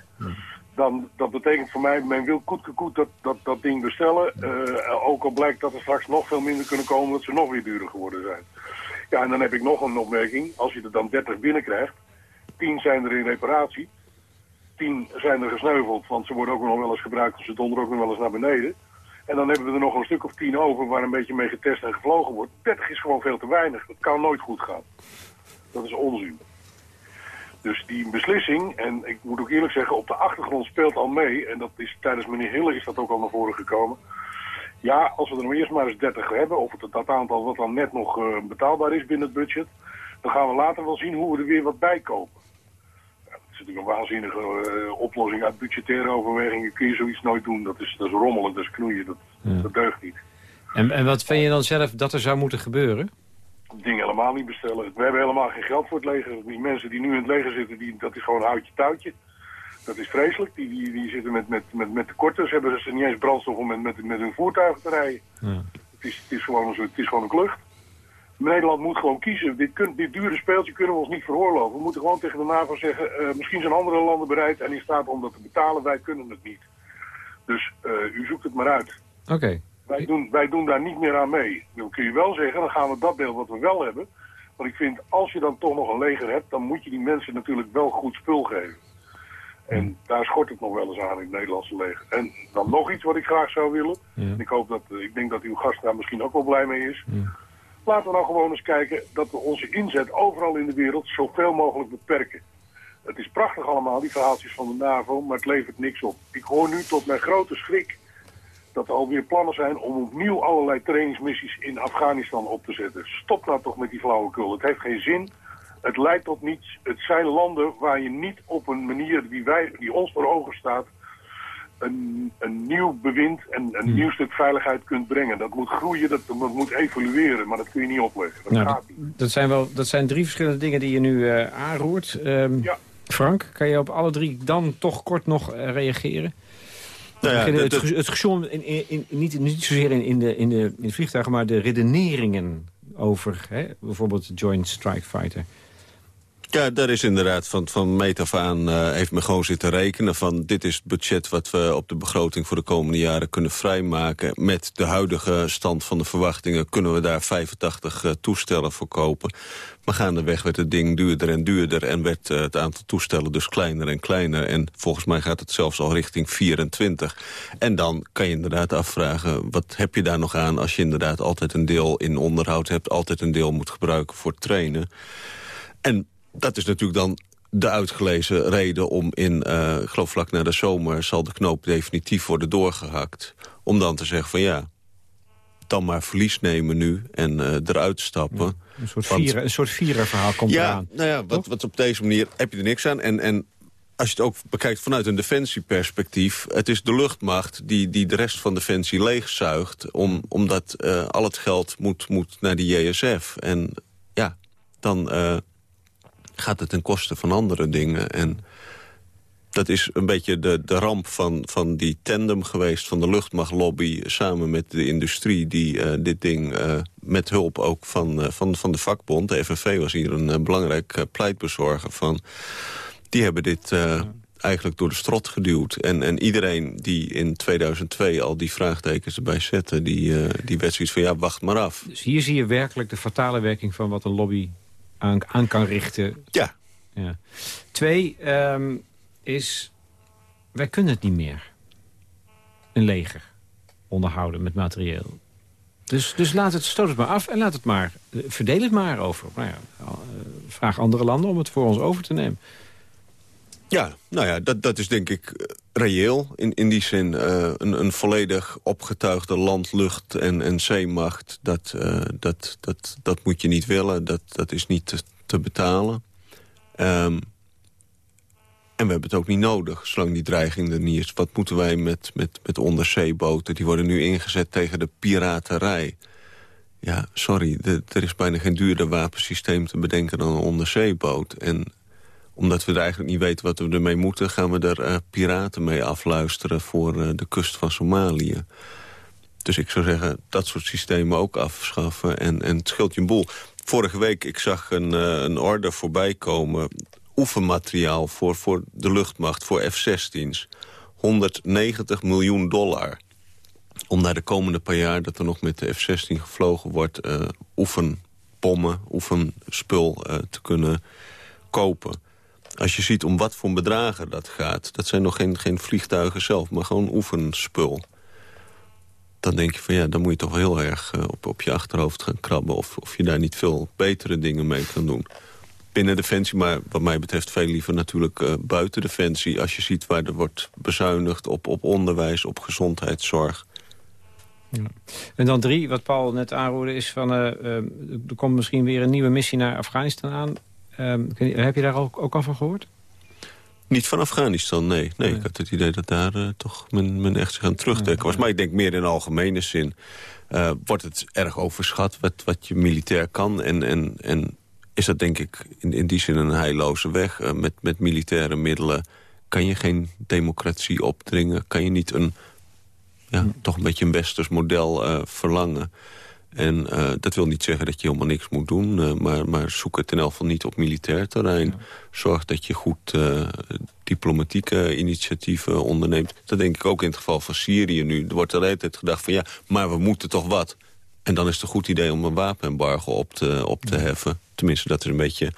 Dan, dat betekent voor mij, men wil koet koet dat, dat, dat ding bestellen. eh, ook al blijkt dat er straks nog veel minder kunnen komen, dat ze nog weer duurder geworden zijn. Ja, en dan heb ik nog een opmerking. Als je er dan 30 binnenkrijgt, 10 zijn er in reparatie. 10 zijn er gesneuveld, want ze worden ook nog wel eens gebruikt, dus ze donderen ook nog wel eens naar beneden. En dan hebben we er nog een stuk of 10 over waar een beetje mee getest en gevlogen wordt. 30 is gewoon veel te weinig. Dat kan nooit goed gaan. Dat is onzin. Dus die beslissing, en ik moet ook eerlijk zeggen, op de achtergrond speelt al mee. En dat is tijdens meneer Hiller is dat ook al naar voren gekomen. Ja, als we er nou eerst maar eens 30 hebben, of het dat aantal wat dan net nog eh, betaalbaar is binnen het budget, dan gaan we later wel zien hoe we er weer wat bij kopen. Is natuurlijk een waanzinnige eh, oplossing uit budgettaire overwegingen. Kun je zoiets nooit doen. Dat is, dat is rommelen, dat is knoeien, dat, dat deugt niet. En, en wat vind je dan zelf dat er zou moeten gebeuren? dingen helemaal niet bestellen. We hebben helemaal geen geld voor het leger. Die mensen die nu in het leger zitten, die, dat is gewoon houtje touwtje. Dat is vreselijk. Die, die, die zitten met, met, met, met tekorten. Ze hebben ze niet eens brandstof om met, met, met hun voertuigen te rijden. Ja. Het, is, het, is gewoon een, het is gewoon een klucht. Nederland moet gewoon kiezen. Dit, kun, dit dure speeltje kunnen we ons niet veroorloven. We moeten gewoon tegen de NAVO zeggen... eh, misschien zijn andere landen bereid en in staat om dat te betalen. Wij kunnen het niet. Dus eh, u zoekt het maar uit. Oké. Wij doen, wij doen daar niet meer aan mee. Dan kun je wel zeggen, dan gaan we dat deel wat we wel hebben. Want ik vind, als je dan toch nog een leger hebt, dan moet je die mensen natuurlijk wel goed spul geven. En daar schort het nog wel eens aan in het Nederlandse leger. En dan nog iets wat ik graag zou willen. En ik hoop dat, eh, ik denk dat uw gast daar misschien ook wel blij mee is. Laten we nou gewoon eens kijken dat we onze inzet overal in de wereld zoveel mogelijk beperken. Het is prachtig allemaal, die verhaaltjes van de NAVO, maar het levert niks op. Ik hoor nu tot mijn grote schrik dat er alweer plannen zijn om opnieuw allerlei trainingsmissies in Afghanistan op te zetten. Stop nou toch met die flauwekul. Het heeft geen zin. Het leidt tot niets. Het zijn landen waar je niet op een manier die, wij, die ons voor ogen staat... Een, een nieuw bewind en een nieuw stuk veiligheid kunt brengen. Dat moet groeien, dat, dat moet evolueren, maar dat kun je niet opleggen. Dat Nou, gaat niet. dat zijn wel, dat zijn drie verschillende dingen die je nu eh, aanroert. Ehm, Ja. Frank, kan je op alle drie dan toch kort nog eh, reageren? Nou ja, het, het gesjoem in, in, in- niet, niet zozeer in, in, de, in, de, in het vliegtuig, maar de redeneringen over hè, bijvoorbeeld de Joint Strike Fighter. Ja, daar is inderdaad van, van meet af aan uh, heeft men gewoon zitten rekenen... van dit is het budget wat we op de begroting voor de komende jaren kunnen vrijmaken. Met de huidige stand van de verwachtingen kunnen we daar 85 uh, toestellen voor kopen. Maar gaandeweg werd het ding duurder en duurder... en werd uh, het aantal toestellen dus kleiner en kleiner. En volgens mij gaat het zelfs al richting 24. En dan kan je inderdaad afvragen... wat heb je daar nog aan als je inderdaad altijd een deel in onderhoud hebt... altijd een deel moet gebruiken voor trainen... En dat is natuurlijk dan de uitgelezen reden om in, uh, ik geloof vlak na de zomer... zal de knoop definitief worden doorgehakt. Om dan te zeggen van ja, dan maar verlies nemen nu en uh, eruit stappen. een soort, Want, vieren, een soort viererverhaal komt ja, eraan. Nou ja, wat, wat op deze manier heb je er niks aan. En, en als je het ook bekijkt vanuit een defensieperspectief... het is de luchtmacht die, die de rest van Defensie leegzuigt... Om, omdat uh, al het geld moet, moet naar de JSF. En ja, dan... Gaat het ten koste van andere dingen. En dat is een beetje de, de ramp van, van die tandem geweest... van de luchtmachtlobby samen met de industrie... die uh, dit ding uh, met hulp ook van, uh, van, van de vakbond... de FNV was hier een belangrijk pleitbezorger van... die hebben dit eigenlijk door de strot geduwd. En, en iedereen die in 2002 al die vraagtekens erbij zette... die, die werd zoiets van ja, wacht maar af. Dus hier zie je werkelijk de fatale werking van wat een lobby aan, aan kan richten. Ja. ja. Twee um, is, wij kunnen het niet meer. Een leger onderhouden met materieel. Dus, dus laat het, stoot het maar af en laat het maar, verdeel het maar over. Nou ja, vraag andere landen om het voor ons over te nemen. Ja, nou ja, dat, dat is denk ik reëel. In, in die zin uh, een, een volledig opgetuigde land, lucht en, en zeemacht... Dat, uh, dat, dat, dat moet je niet willen, dat, dat is niet te, betalen. Um, en we hebben het ook niet nodig, zolang die dreiging er niet is. Wat moeten wij met, met, met onderzeeboten? Die worden nu ingezet tegen de piraterij. Ja, sorry, er is bijna geen duurder wapensysteem te bedenken dan een onderzeeboot. En omdat we er eigenlijk niet weten wat we ermee moeten... gaan we er uh, piraten mee afluisteren voor uh, de kust van Somalië. Dus ik zou zeggen, dat soort systemen ook afschaffen. En, en het scheelt je een boel. Vorige week ik zag een, uh, een order voorbij komen... oefenmateriaal voor, voor de luchtmacht, voor F-16's. 190 miljoen dollar. Om naar de komende paar jaar dat er nog met de F-16 gevlogen wordt... oefenbommen, oefenspul te kunnen kopen als je ziet om wat voor bedragen dat gaat... dat zijn nog geen, geen vliegtuigen zelf, maar gewoon oefenspul... dan denk je van ja, dan moet je toch heel erg uh, op, op je achterhoofd gaan krabben... Of, of je daar niet veel betere dingen mee kan doen. Binnen Defensie, maar wat mij betreft veel liever natuurlijk uh, buiten Defensie... als je ziet waar er wordt bezuinigd op, op onderwijs, op gezondheidszorg... Ja. En dan drie, wat Paul net aanroerde, is van... Uh, er komt misschien weer een nieuwe missie naar Afghanistan aan. Um, heb je daar ook, ook al van gehoord? Niet van Afghanistan, nee. nee. Ik had het idee dat daar uh, toch men, men echt zich aan terugtrekken was. Maar ik denk meer in algemene zin. Uh, wordt het erg overschat wat, wat je militair kan. En, en, en is dat denk ik in, in die zin een heilloze weg. Uh, met, met militaire middelen kan je geen democratie opdringen. Kan je niet een, ja, hm. toch een beetje een westers model verlangen. En uh, dat wil niet zeggen dat je helemaal niks moet doen. Uh, maar, maar zoek het in elk geval niet op militair terrein. Zorg dat je goed uh, diplomatieke initiatieven onderneemt. Dat denk ik ook in het geval van Syrië nu. Er wordt de hele tijd gedacht van ja, maar we moeten toch wat. En dan is het een goed idee om een wapenembargo op te, op te heffen. Tenminste, dat is een beetje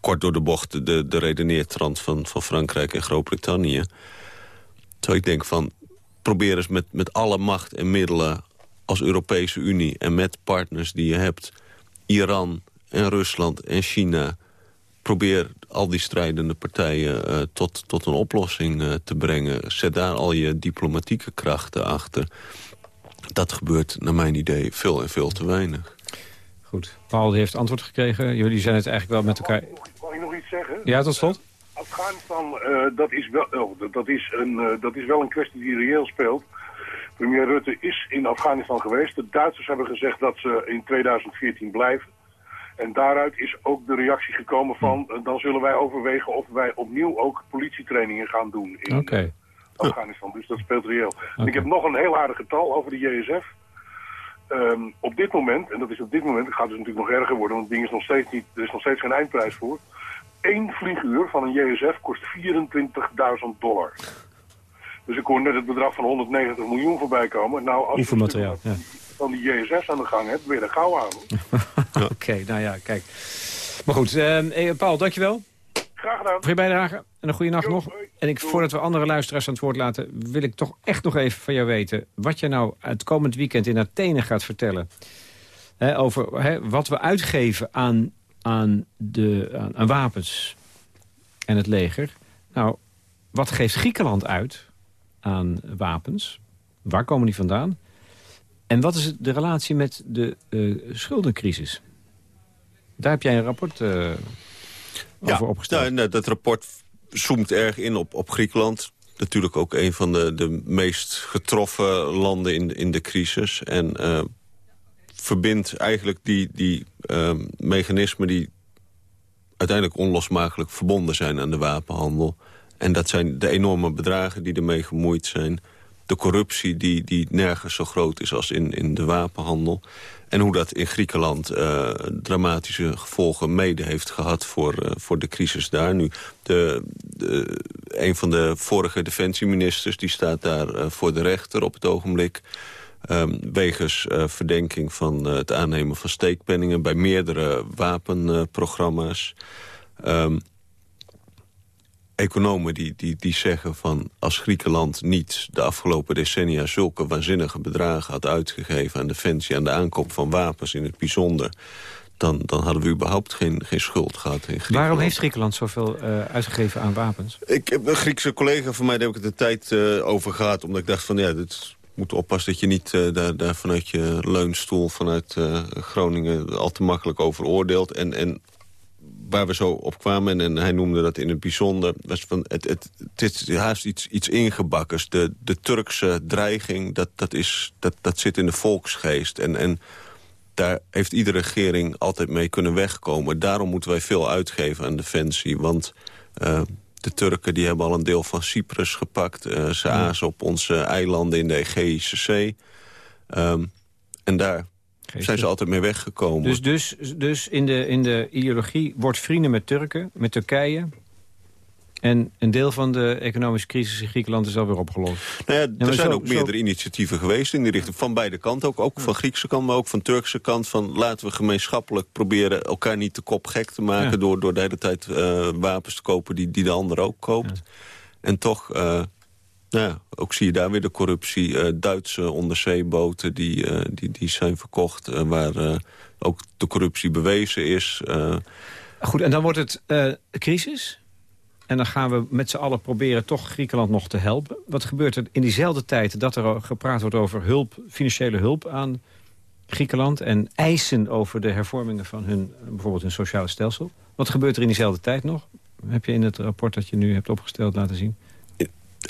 kort door de bocht... de, de redeneertrand van, van Frankrijk en Groot-Brittannië. Terwijl ik denk van... probeer eens met, met alle macht en middelen als Europese Unie en met partners die je hebt... Iran en Rusland en China... probeer al die strijdende partijen uh, tot, tot een oplossing uh, te brengen. Zet daar al je diplomatieke krachten achter. Dat gebeurt naar mijn idee veel en veel te weinig. Goed. Paul heeft antwoord gekregen. Jullie zijn het eigenlijk wel met elkaar... Mag ik nog iets zeggen? Ja, tot slot. Afghanistan, uh, dat, is wel, oh, dat, is een, dat is wel een kwestie die reëel speelt... Premier Rutte is in Afghanistan geweest. De Duitsers hebben gezegd dat ze in 2014 blijven. En daaruit is ook de reactie gekomen van... Uh, dan zullen wij overwegen of wij opnieuw ook politietrainingen gaan doen in okay. Afghanistan. Dus dat speelt reëel. Okay. Ik heb nog een heel aardig getal over de JSF. Um, op dit moment, en dat is op dit moment, het gaat dus natuurlijk nog erger worden... want het ding is nog steeds niet, er is nog steeds geen eindprijs voor... één vlieguur van een JSF kost 24.000 dollar. Dus ik hoor net het bedrag van 190 miljoen voorbij komen. Nou, als Oefenmateriaal, je ja. van die JSF aan de gang hebt, weer de gauw aan. Oké, nou ja, kijk. Maar goed, eh, eh, Paul, dankjewel Graag gedaan. voor je bijdrage. En een goede nacht nog. En ik, voordat we andere luisteraars aan het woord laten... wil ik toch echt nog even van jou weten... wat je nou het komend weekend in Athene gaat vertellen. Over wat we uitgeven aan, aan, de, aan, aan wapens en het leger. Nou, wat geeft Griekenland uit aan wapens? Waar komen die vandaan? En wat is de relatie met de eh, schuldencrisis? Daar heb jij een rapport eh, over opgesteld. Ja, nou, dat rapport zoomt erg in op, op Griekenland. Natuurlijk ook een van de, de meest getroffen landen in, in de crisis. En eh, verbindt eigenlijk die, die mechanismen die uiteindelijk onlosmakelijk verbonden zijn aan de wapenhandel. En dat zijn de enorme bedragen die ermee gemoeid zijn. De corruptie die, die nergens zo groot is als in, in de wapenhandel. En hoe dat in Griekenland eh, dramatische gevolgen mede heeft gehad voor, eh, voor de crisis daar. Nu, de, de, een van de vorige defensieministers die staat daar eh, voor de rechter op het ogenblik. Ehm, wegens verdenking van het aannemen van steekpenningen... bij meerdere wapenprogramma's. Ehm, economen die, die, die zeggen van... als Griekenland niet de afgelopen decennia... zulke waanzinnige bedragen had uitgegeven aan defensie... aan de aankoop van wapens in het bijzonder... dan, dan hadden we überhaupt geen, geen schuld gehad in Griekenland. Waarom heeft Griekenland zoveel eh, uitgegeven aan wapens? Ik heb een Griekse collega van mij, daar heb ik het de tijd eh, over gehad. Omdat ik dacht van, ja, dit moet oppassen dat je niet eh, daar, daar vanuit je leunstoel... vanuit eh, Groningen al te makkelijk over oordeelt. En, en waar we zo op kwamen, en, en hij noemde dat in het bijzonder... was van, het, het, het is haast iets, iets ingebakkers. De, de Turkse dreiging, dat, dat, is, dat, dat zit in de volksgeest. En... en daar heeft iedere regering altijd mee kunnen wegkomen. Daarom moeten wij veel uitgeven aan defensie. Want uh, de Turken die hebben al een deel van Cyprus gepakt. Uh, ze azen op onze eilanden in de Egeïsche Zee. Um, en daar Geestig. zijn ze altijd mee weggekomen. Dus, dus, dus in, de, in de ideologie wordt vrienden met Turken, met Turkije... En een deel van de economische crisis in Griekenland is alweer opgelost. Nou ja, er ja, zijn zo, ook meerdere zo... initiatieven geweest in die richting. Van beide kanten, ook, ook van Griekse kant, maar ook van Turkse kant. Van laten we gemeenschappelijk proberen elkaar niet te kop gek te maken... Door, door de hele tijd uh, wapens te kopen die, die de ander ook koopt. En toch, uh, nou ja, ook zie je daar weer de corruptie. Uh, Duitse onderzeeboten die, die, die zijn verkocht... waar ook de corruptie bewezen is. Goed, en dan wordt het crisis... En dan gaan we met z'n allen proberen toch Griekenland nog te helpen. Wat gebeurt er in diezelfde tijd dat er gepraat wordt over hulp, financiële hulp aan Griekenland... en eisen over de hervormingen van hun, bijvoorbeeld hun sociale stelsel? Wat gebeurt er in diezelfde tijd nog? Heb je in het rapport dat je nu hebt opgesteld laten zien?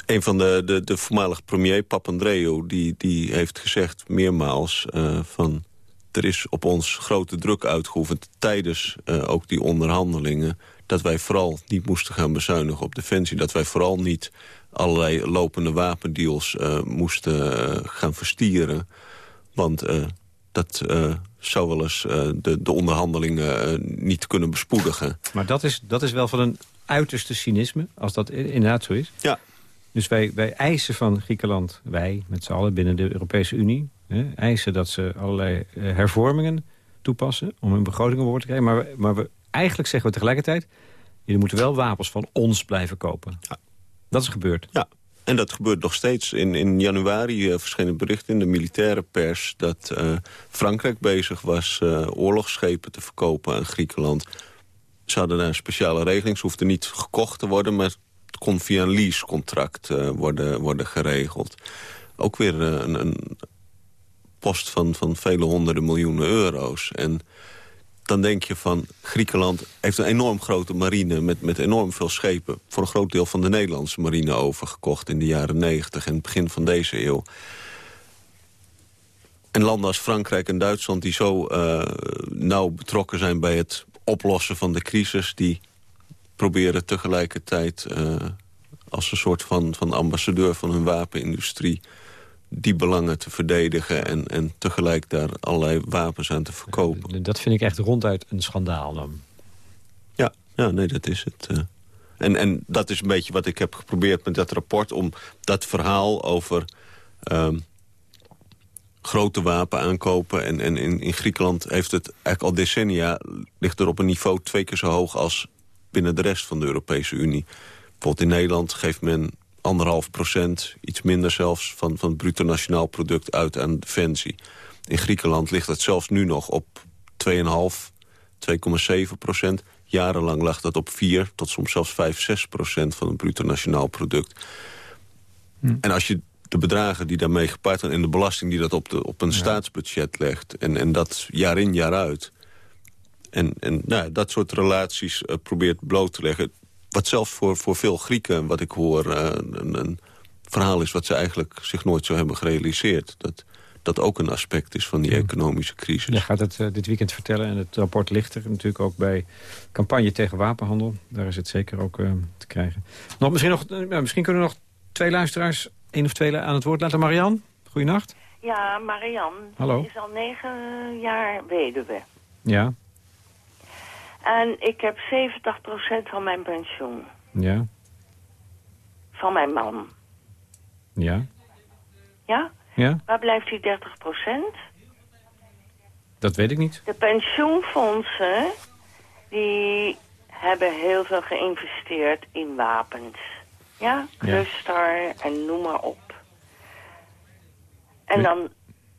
Een van de, de, de voormalige premier, Papandreou, die, die heeft gezegd meermaals uh, van... er is op ons grote druk uitgeoefend tijdens uh, ook die onderhandelingen dat wij vooral niet moesten gaan bezuinigen op defensie. Dat wij vooral niet allerlei lopende wapendeals uh, moesten gaan verstieren. Want dat zou wel eens de, de, onderhandelingen niet kunnen bespoedigen. Maar dat is, dat is wel van een uiterste cynisme, als dat inderdaad zo is. Ja. Dus wij, wij eisen van Griekenland, wij met z'n allen binnen de Europese Unie... Hè, eisen dat ze allerlei hervormingen toepassen om hun begrotingen voor te krijgen. Maar, maar we eigenlijk zeggen we tegelijkertijd... jullie moeten wel wapens van ons blijven kopen. Ja. Dat is gebeurd. Ja, en dat gebeurt nog steeds. In, in januari uh, verscheen een bericht in de militaire pers... dat uh, Frankrijk bezig was uh, oorlogsschepen te verkopen aan Griekenland. Ze hadden daar een speciale regeling. Ze hoefden niet gekocht te worden... maar het kon via een leasecontract worden, worden geregeld. Ook weer een, een post van, van vele honderden miljoenen euro's. En dan denk je van Griekenland heeft een enorm grote marine... Met, met enorm veel schepen voor een groot deel van de Nederlandse marine overgekocht... in de jaren 90 en begin van deze eeuw. En landen als Frankrijk en Duitsland die zo uh, nauw betrokken zijn... bij het oplossen van de crisis... die proberen tegelijkertijd uh, als een soort van, van ambassadeur van hun wapenindustrie die belangen te verdedigen... en, en tegelijk daar allerlei wapens aan te verkopen. Dat vind ik echt ronduit een schandaal dan. Ja, ja, nee, dat is het. Uh. En, en dat is een beetje wat ik heb geprobeerd met dat rapport... om dat verhaal over um, grote wapen aankopen... en, en in, in Griekenland heeft het eigenlijk al decennia... ligt er op een niveau twee keer zo hoog als binnen de rest van de Europese Unie. Bijvoorbeeld in Nederland geeft men anderhalf procent, iets minder zelfs... van, van het bruto nationaal product uit aan defensie. In Griekenland ligt het zelfs nu nog op 2,5, 2,7 procent. Jarenlang lag dat op 4 tot soms zelfs 5, 6 procent van het bruto nationaal product. Hm. En als je de bedragen die daarmee gepaard zijn... en de belasting die dat op, de, op een staatsbudget legt... En, en dat jaar in, jaar uit... en, en nou, dat soort relaties uh, probeert bloot te leggen... wat zelfs voor, voor veel Grieken, wat ik hoor... Uh, een, een, verhaal is wat ze eigenlijk zich nooit zo hebben gerealiseerd. Dat, dat ook een aspect is van die economische crisis. Je gaat het uh, dit weekend vertellen en het rapport ligt er natuurlijk ook bij campagne tegen wapenhandel. Daar is het zeker ook uh, te krijgen. Nog, misschien, nog, uh, misschien kunnen we nog twee luisteraars, één of twee aan het woord laten. Marian, goeienacht. Ja, Marian. Hallo. is al negen jaar weduwe. Ja. En ik heb 70% van mijn pensioen. Ja. Van mijn man. Ja. Ja? Ja? Waar blijft die 30 procent? Dat weet ik niet. De pensioenfondsen, die hebben heel veel geïnvesteerd in wapens. Ja, Cluster ja. en noem maar op. En dan,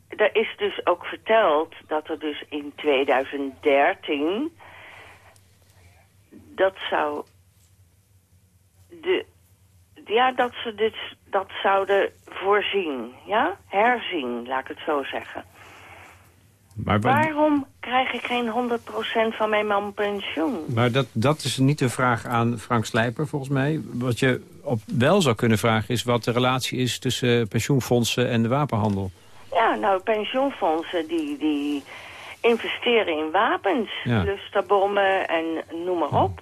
er is dus ook verteld dat er dus in 2013... dat zou de ja, dat ze dit, dat zouden voorzien. Ja? Herzien, laat ik het zo zeggen. Maar, Waarom krijg ik geen 100% van mijn man pensioen? Maar dat, dat is niet een vraag aan Frank Slijper, volgens mij. Wat je op wel zou kunnen vragen is wat de relatie is tussen pensioenfondsen en de wapenhandel. Ja, nou, pensioenfondsen die, die investeren in wapens. Ja. Lusterbommen en noem maar op.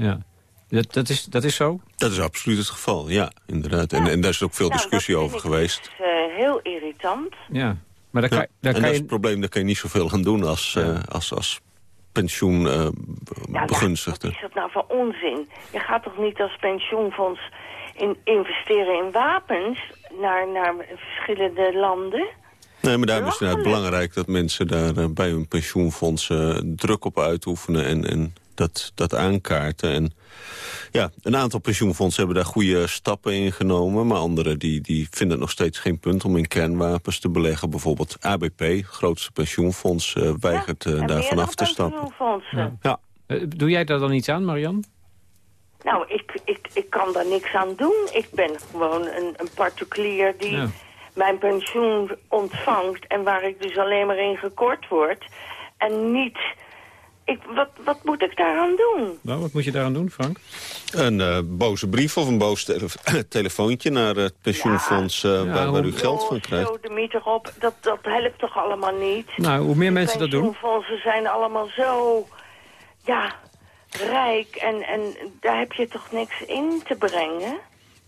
Ja. Dat, dat, is, dat is zo? Dat is absoluut het geval, ja, inderdaad. En, en daar is ook veel nou, discussie over geweest. Dat is uh, heel irritant. Ja, maar daar kan, daar en kan dat je... is het probleem, daar kan je niet zoveel aan doen als, ja. uh, als, als pensioen uh, ja, begunstigde. wat is dat nou voor onzin? Je gaat toch niet als pensioenfonds in, investeren in wapens naar, naar verschillende landen? Nee, maar daarom is het belangrijk dat mensen daar bij hun pensioenfonds druk op uitoefenen en, en dat, dat aankaarten. En ja, een aantal pensioenfondsen hebben daar goede stappen in genomen. Maar anderen die, die vinden het nog steeds geen punt om in kernwapens te beleggen. Bijvoorbeeld ABP, het grootste pensioenfonds, uh, weigert uh, daarvan af te stappen. Ja. ja. Uh, doe jij daar dan iets aan, Marian? Nou, ik, ik, ik kan daar niks aan doen. Ik ben gewoon een, een particulier die ja. mijn pensioen ontvangt... en waar ik dus alleen maar in gekort word. En niet ik, wat, wat moet ik daaraan doen? Nou, wat moet je daaraan doen, Frank? Een uh, boze brief of een boos tele telefoontje naar het pensioenfonds uh, ja, waar, waar, u geld van krijgt. Zo, de meter op, dat, dat helpt toch allemaal niet? Nou, hoe meer de mensen dat doen... pensioenfondsen zijn allemaal zo, ja, rijk en, en daar heb je toch niks in te brengen?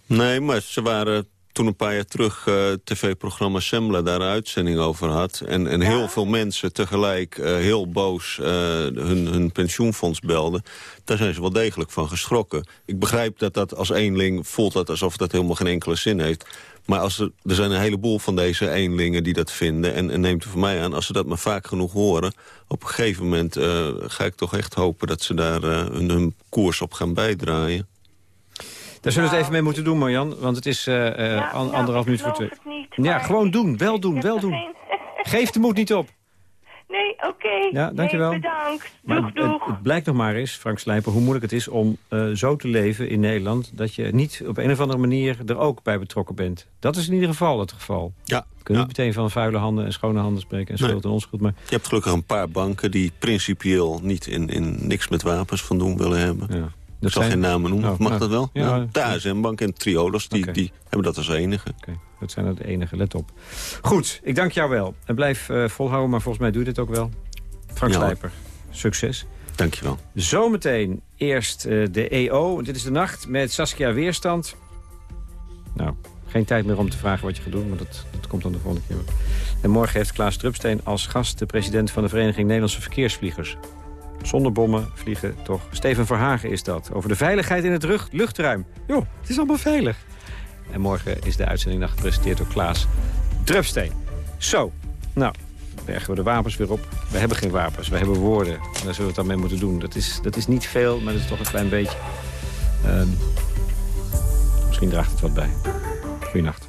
Nee, maar ze waren toen een paar jaar terug uh, tv-programma Sembla daar een uitzending over had... en, en heel veel mensen tegelijk uh, heel boos uh, hun, hun pensioenfonds belden... daar zijn ze wel degelijk van geschrokken. Ik begrijp dat dat als eenling voelt dat alsof dat helemaal geen enkele zin heeft... Maar als er, er zijn een heleboel van deze eenlingen die dat vinden... en, en neemt er voor mij aan, als ze dat maar vaak genoeg horen... op een gegeven moment ga ik toch echt hopen dat ze daar hun, hun koers op gaan bijdraaien. Daar zullen we het even mee moeten doen, Marjan. Want het is uh, ja, an, nou, anderhalf minuut voor twee. Niet, ja, gewoon doen. Wel doen, wel doen. Geen... Geef de moed niet op. Nee, oké. Okay. Ja, dankjewel. Nee, bedankt. Doeg, maar doeg. Het, het, blijkt nog maar eens, Frank Slijper, hoe moeilijk het is om uh, zo te leven in Nederland... dat je niet op een of andere manier er ook bij betrokken bent. Dat is in ieder geval het geval. Ja. We kunnen niet meteen van vuile handen en schone handen spreken... en schuld nee. en onschuld. Maar... Je hebt gelukkig een paar banken die principieel niet in, in niks met wapens van doen willen hebben. Ja. Ik zal zijn... geen namen noemen. Oh, Mag nou, dat wel? Ja, ja. De ASM-bank en Triodos, die, okay. die hebben dat als enige. Okay. Dat zijn de enige, let op. Goed, ik dank jou wel. En blijf uh, volhouden, maar volgens mij doe je dit ook wel. Frank ja. Slijper, succes. Dankjewel. Zometeen eerst uh, de EO. Dit is de nacht met Saskia Weerstand. Nou, geen tijd meer om te vragen wat je gaat doen, maar dat, dat komt dan de volgende keer. En morgen heeft Klaas Drupsteen als gast de president van de Vereniging Nederlandse Verkeersvliegers. Zonder bommen vliegen toch. Steven Verhagen is dat. Over de veiligheid in het luchtruim. Jo, het is allemaal veilig. En morgen is de uitzending gepresenteerd door Klaas Drupsteen. Zo, nou, bergen we de wapens weer op. We hebben geen wapens, we hebben woorden. En daar zullen we het dan mee moeten doen. Dat is, dat is niet veel, maar dat is toch een klein beetje. Um, misschien draagt het wat bij. Goeienacht.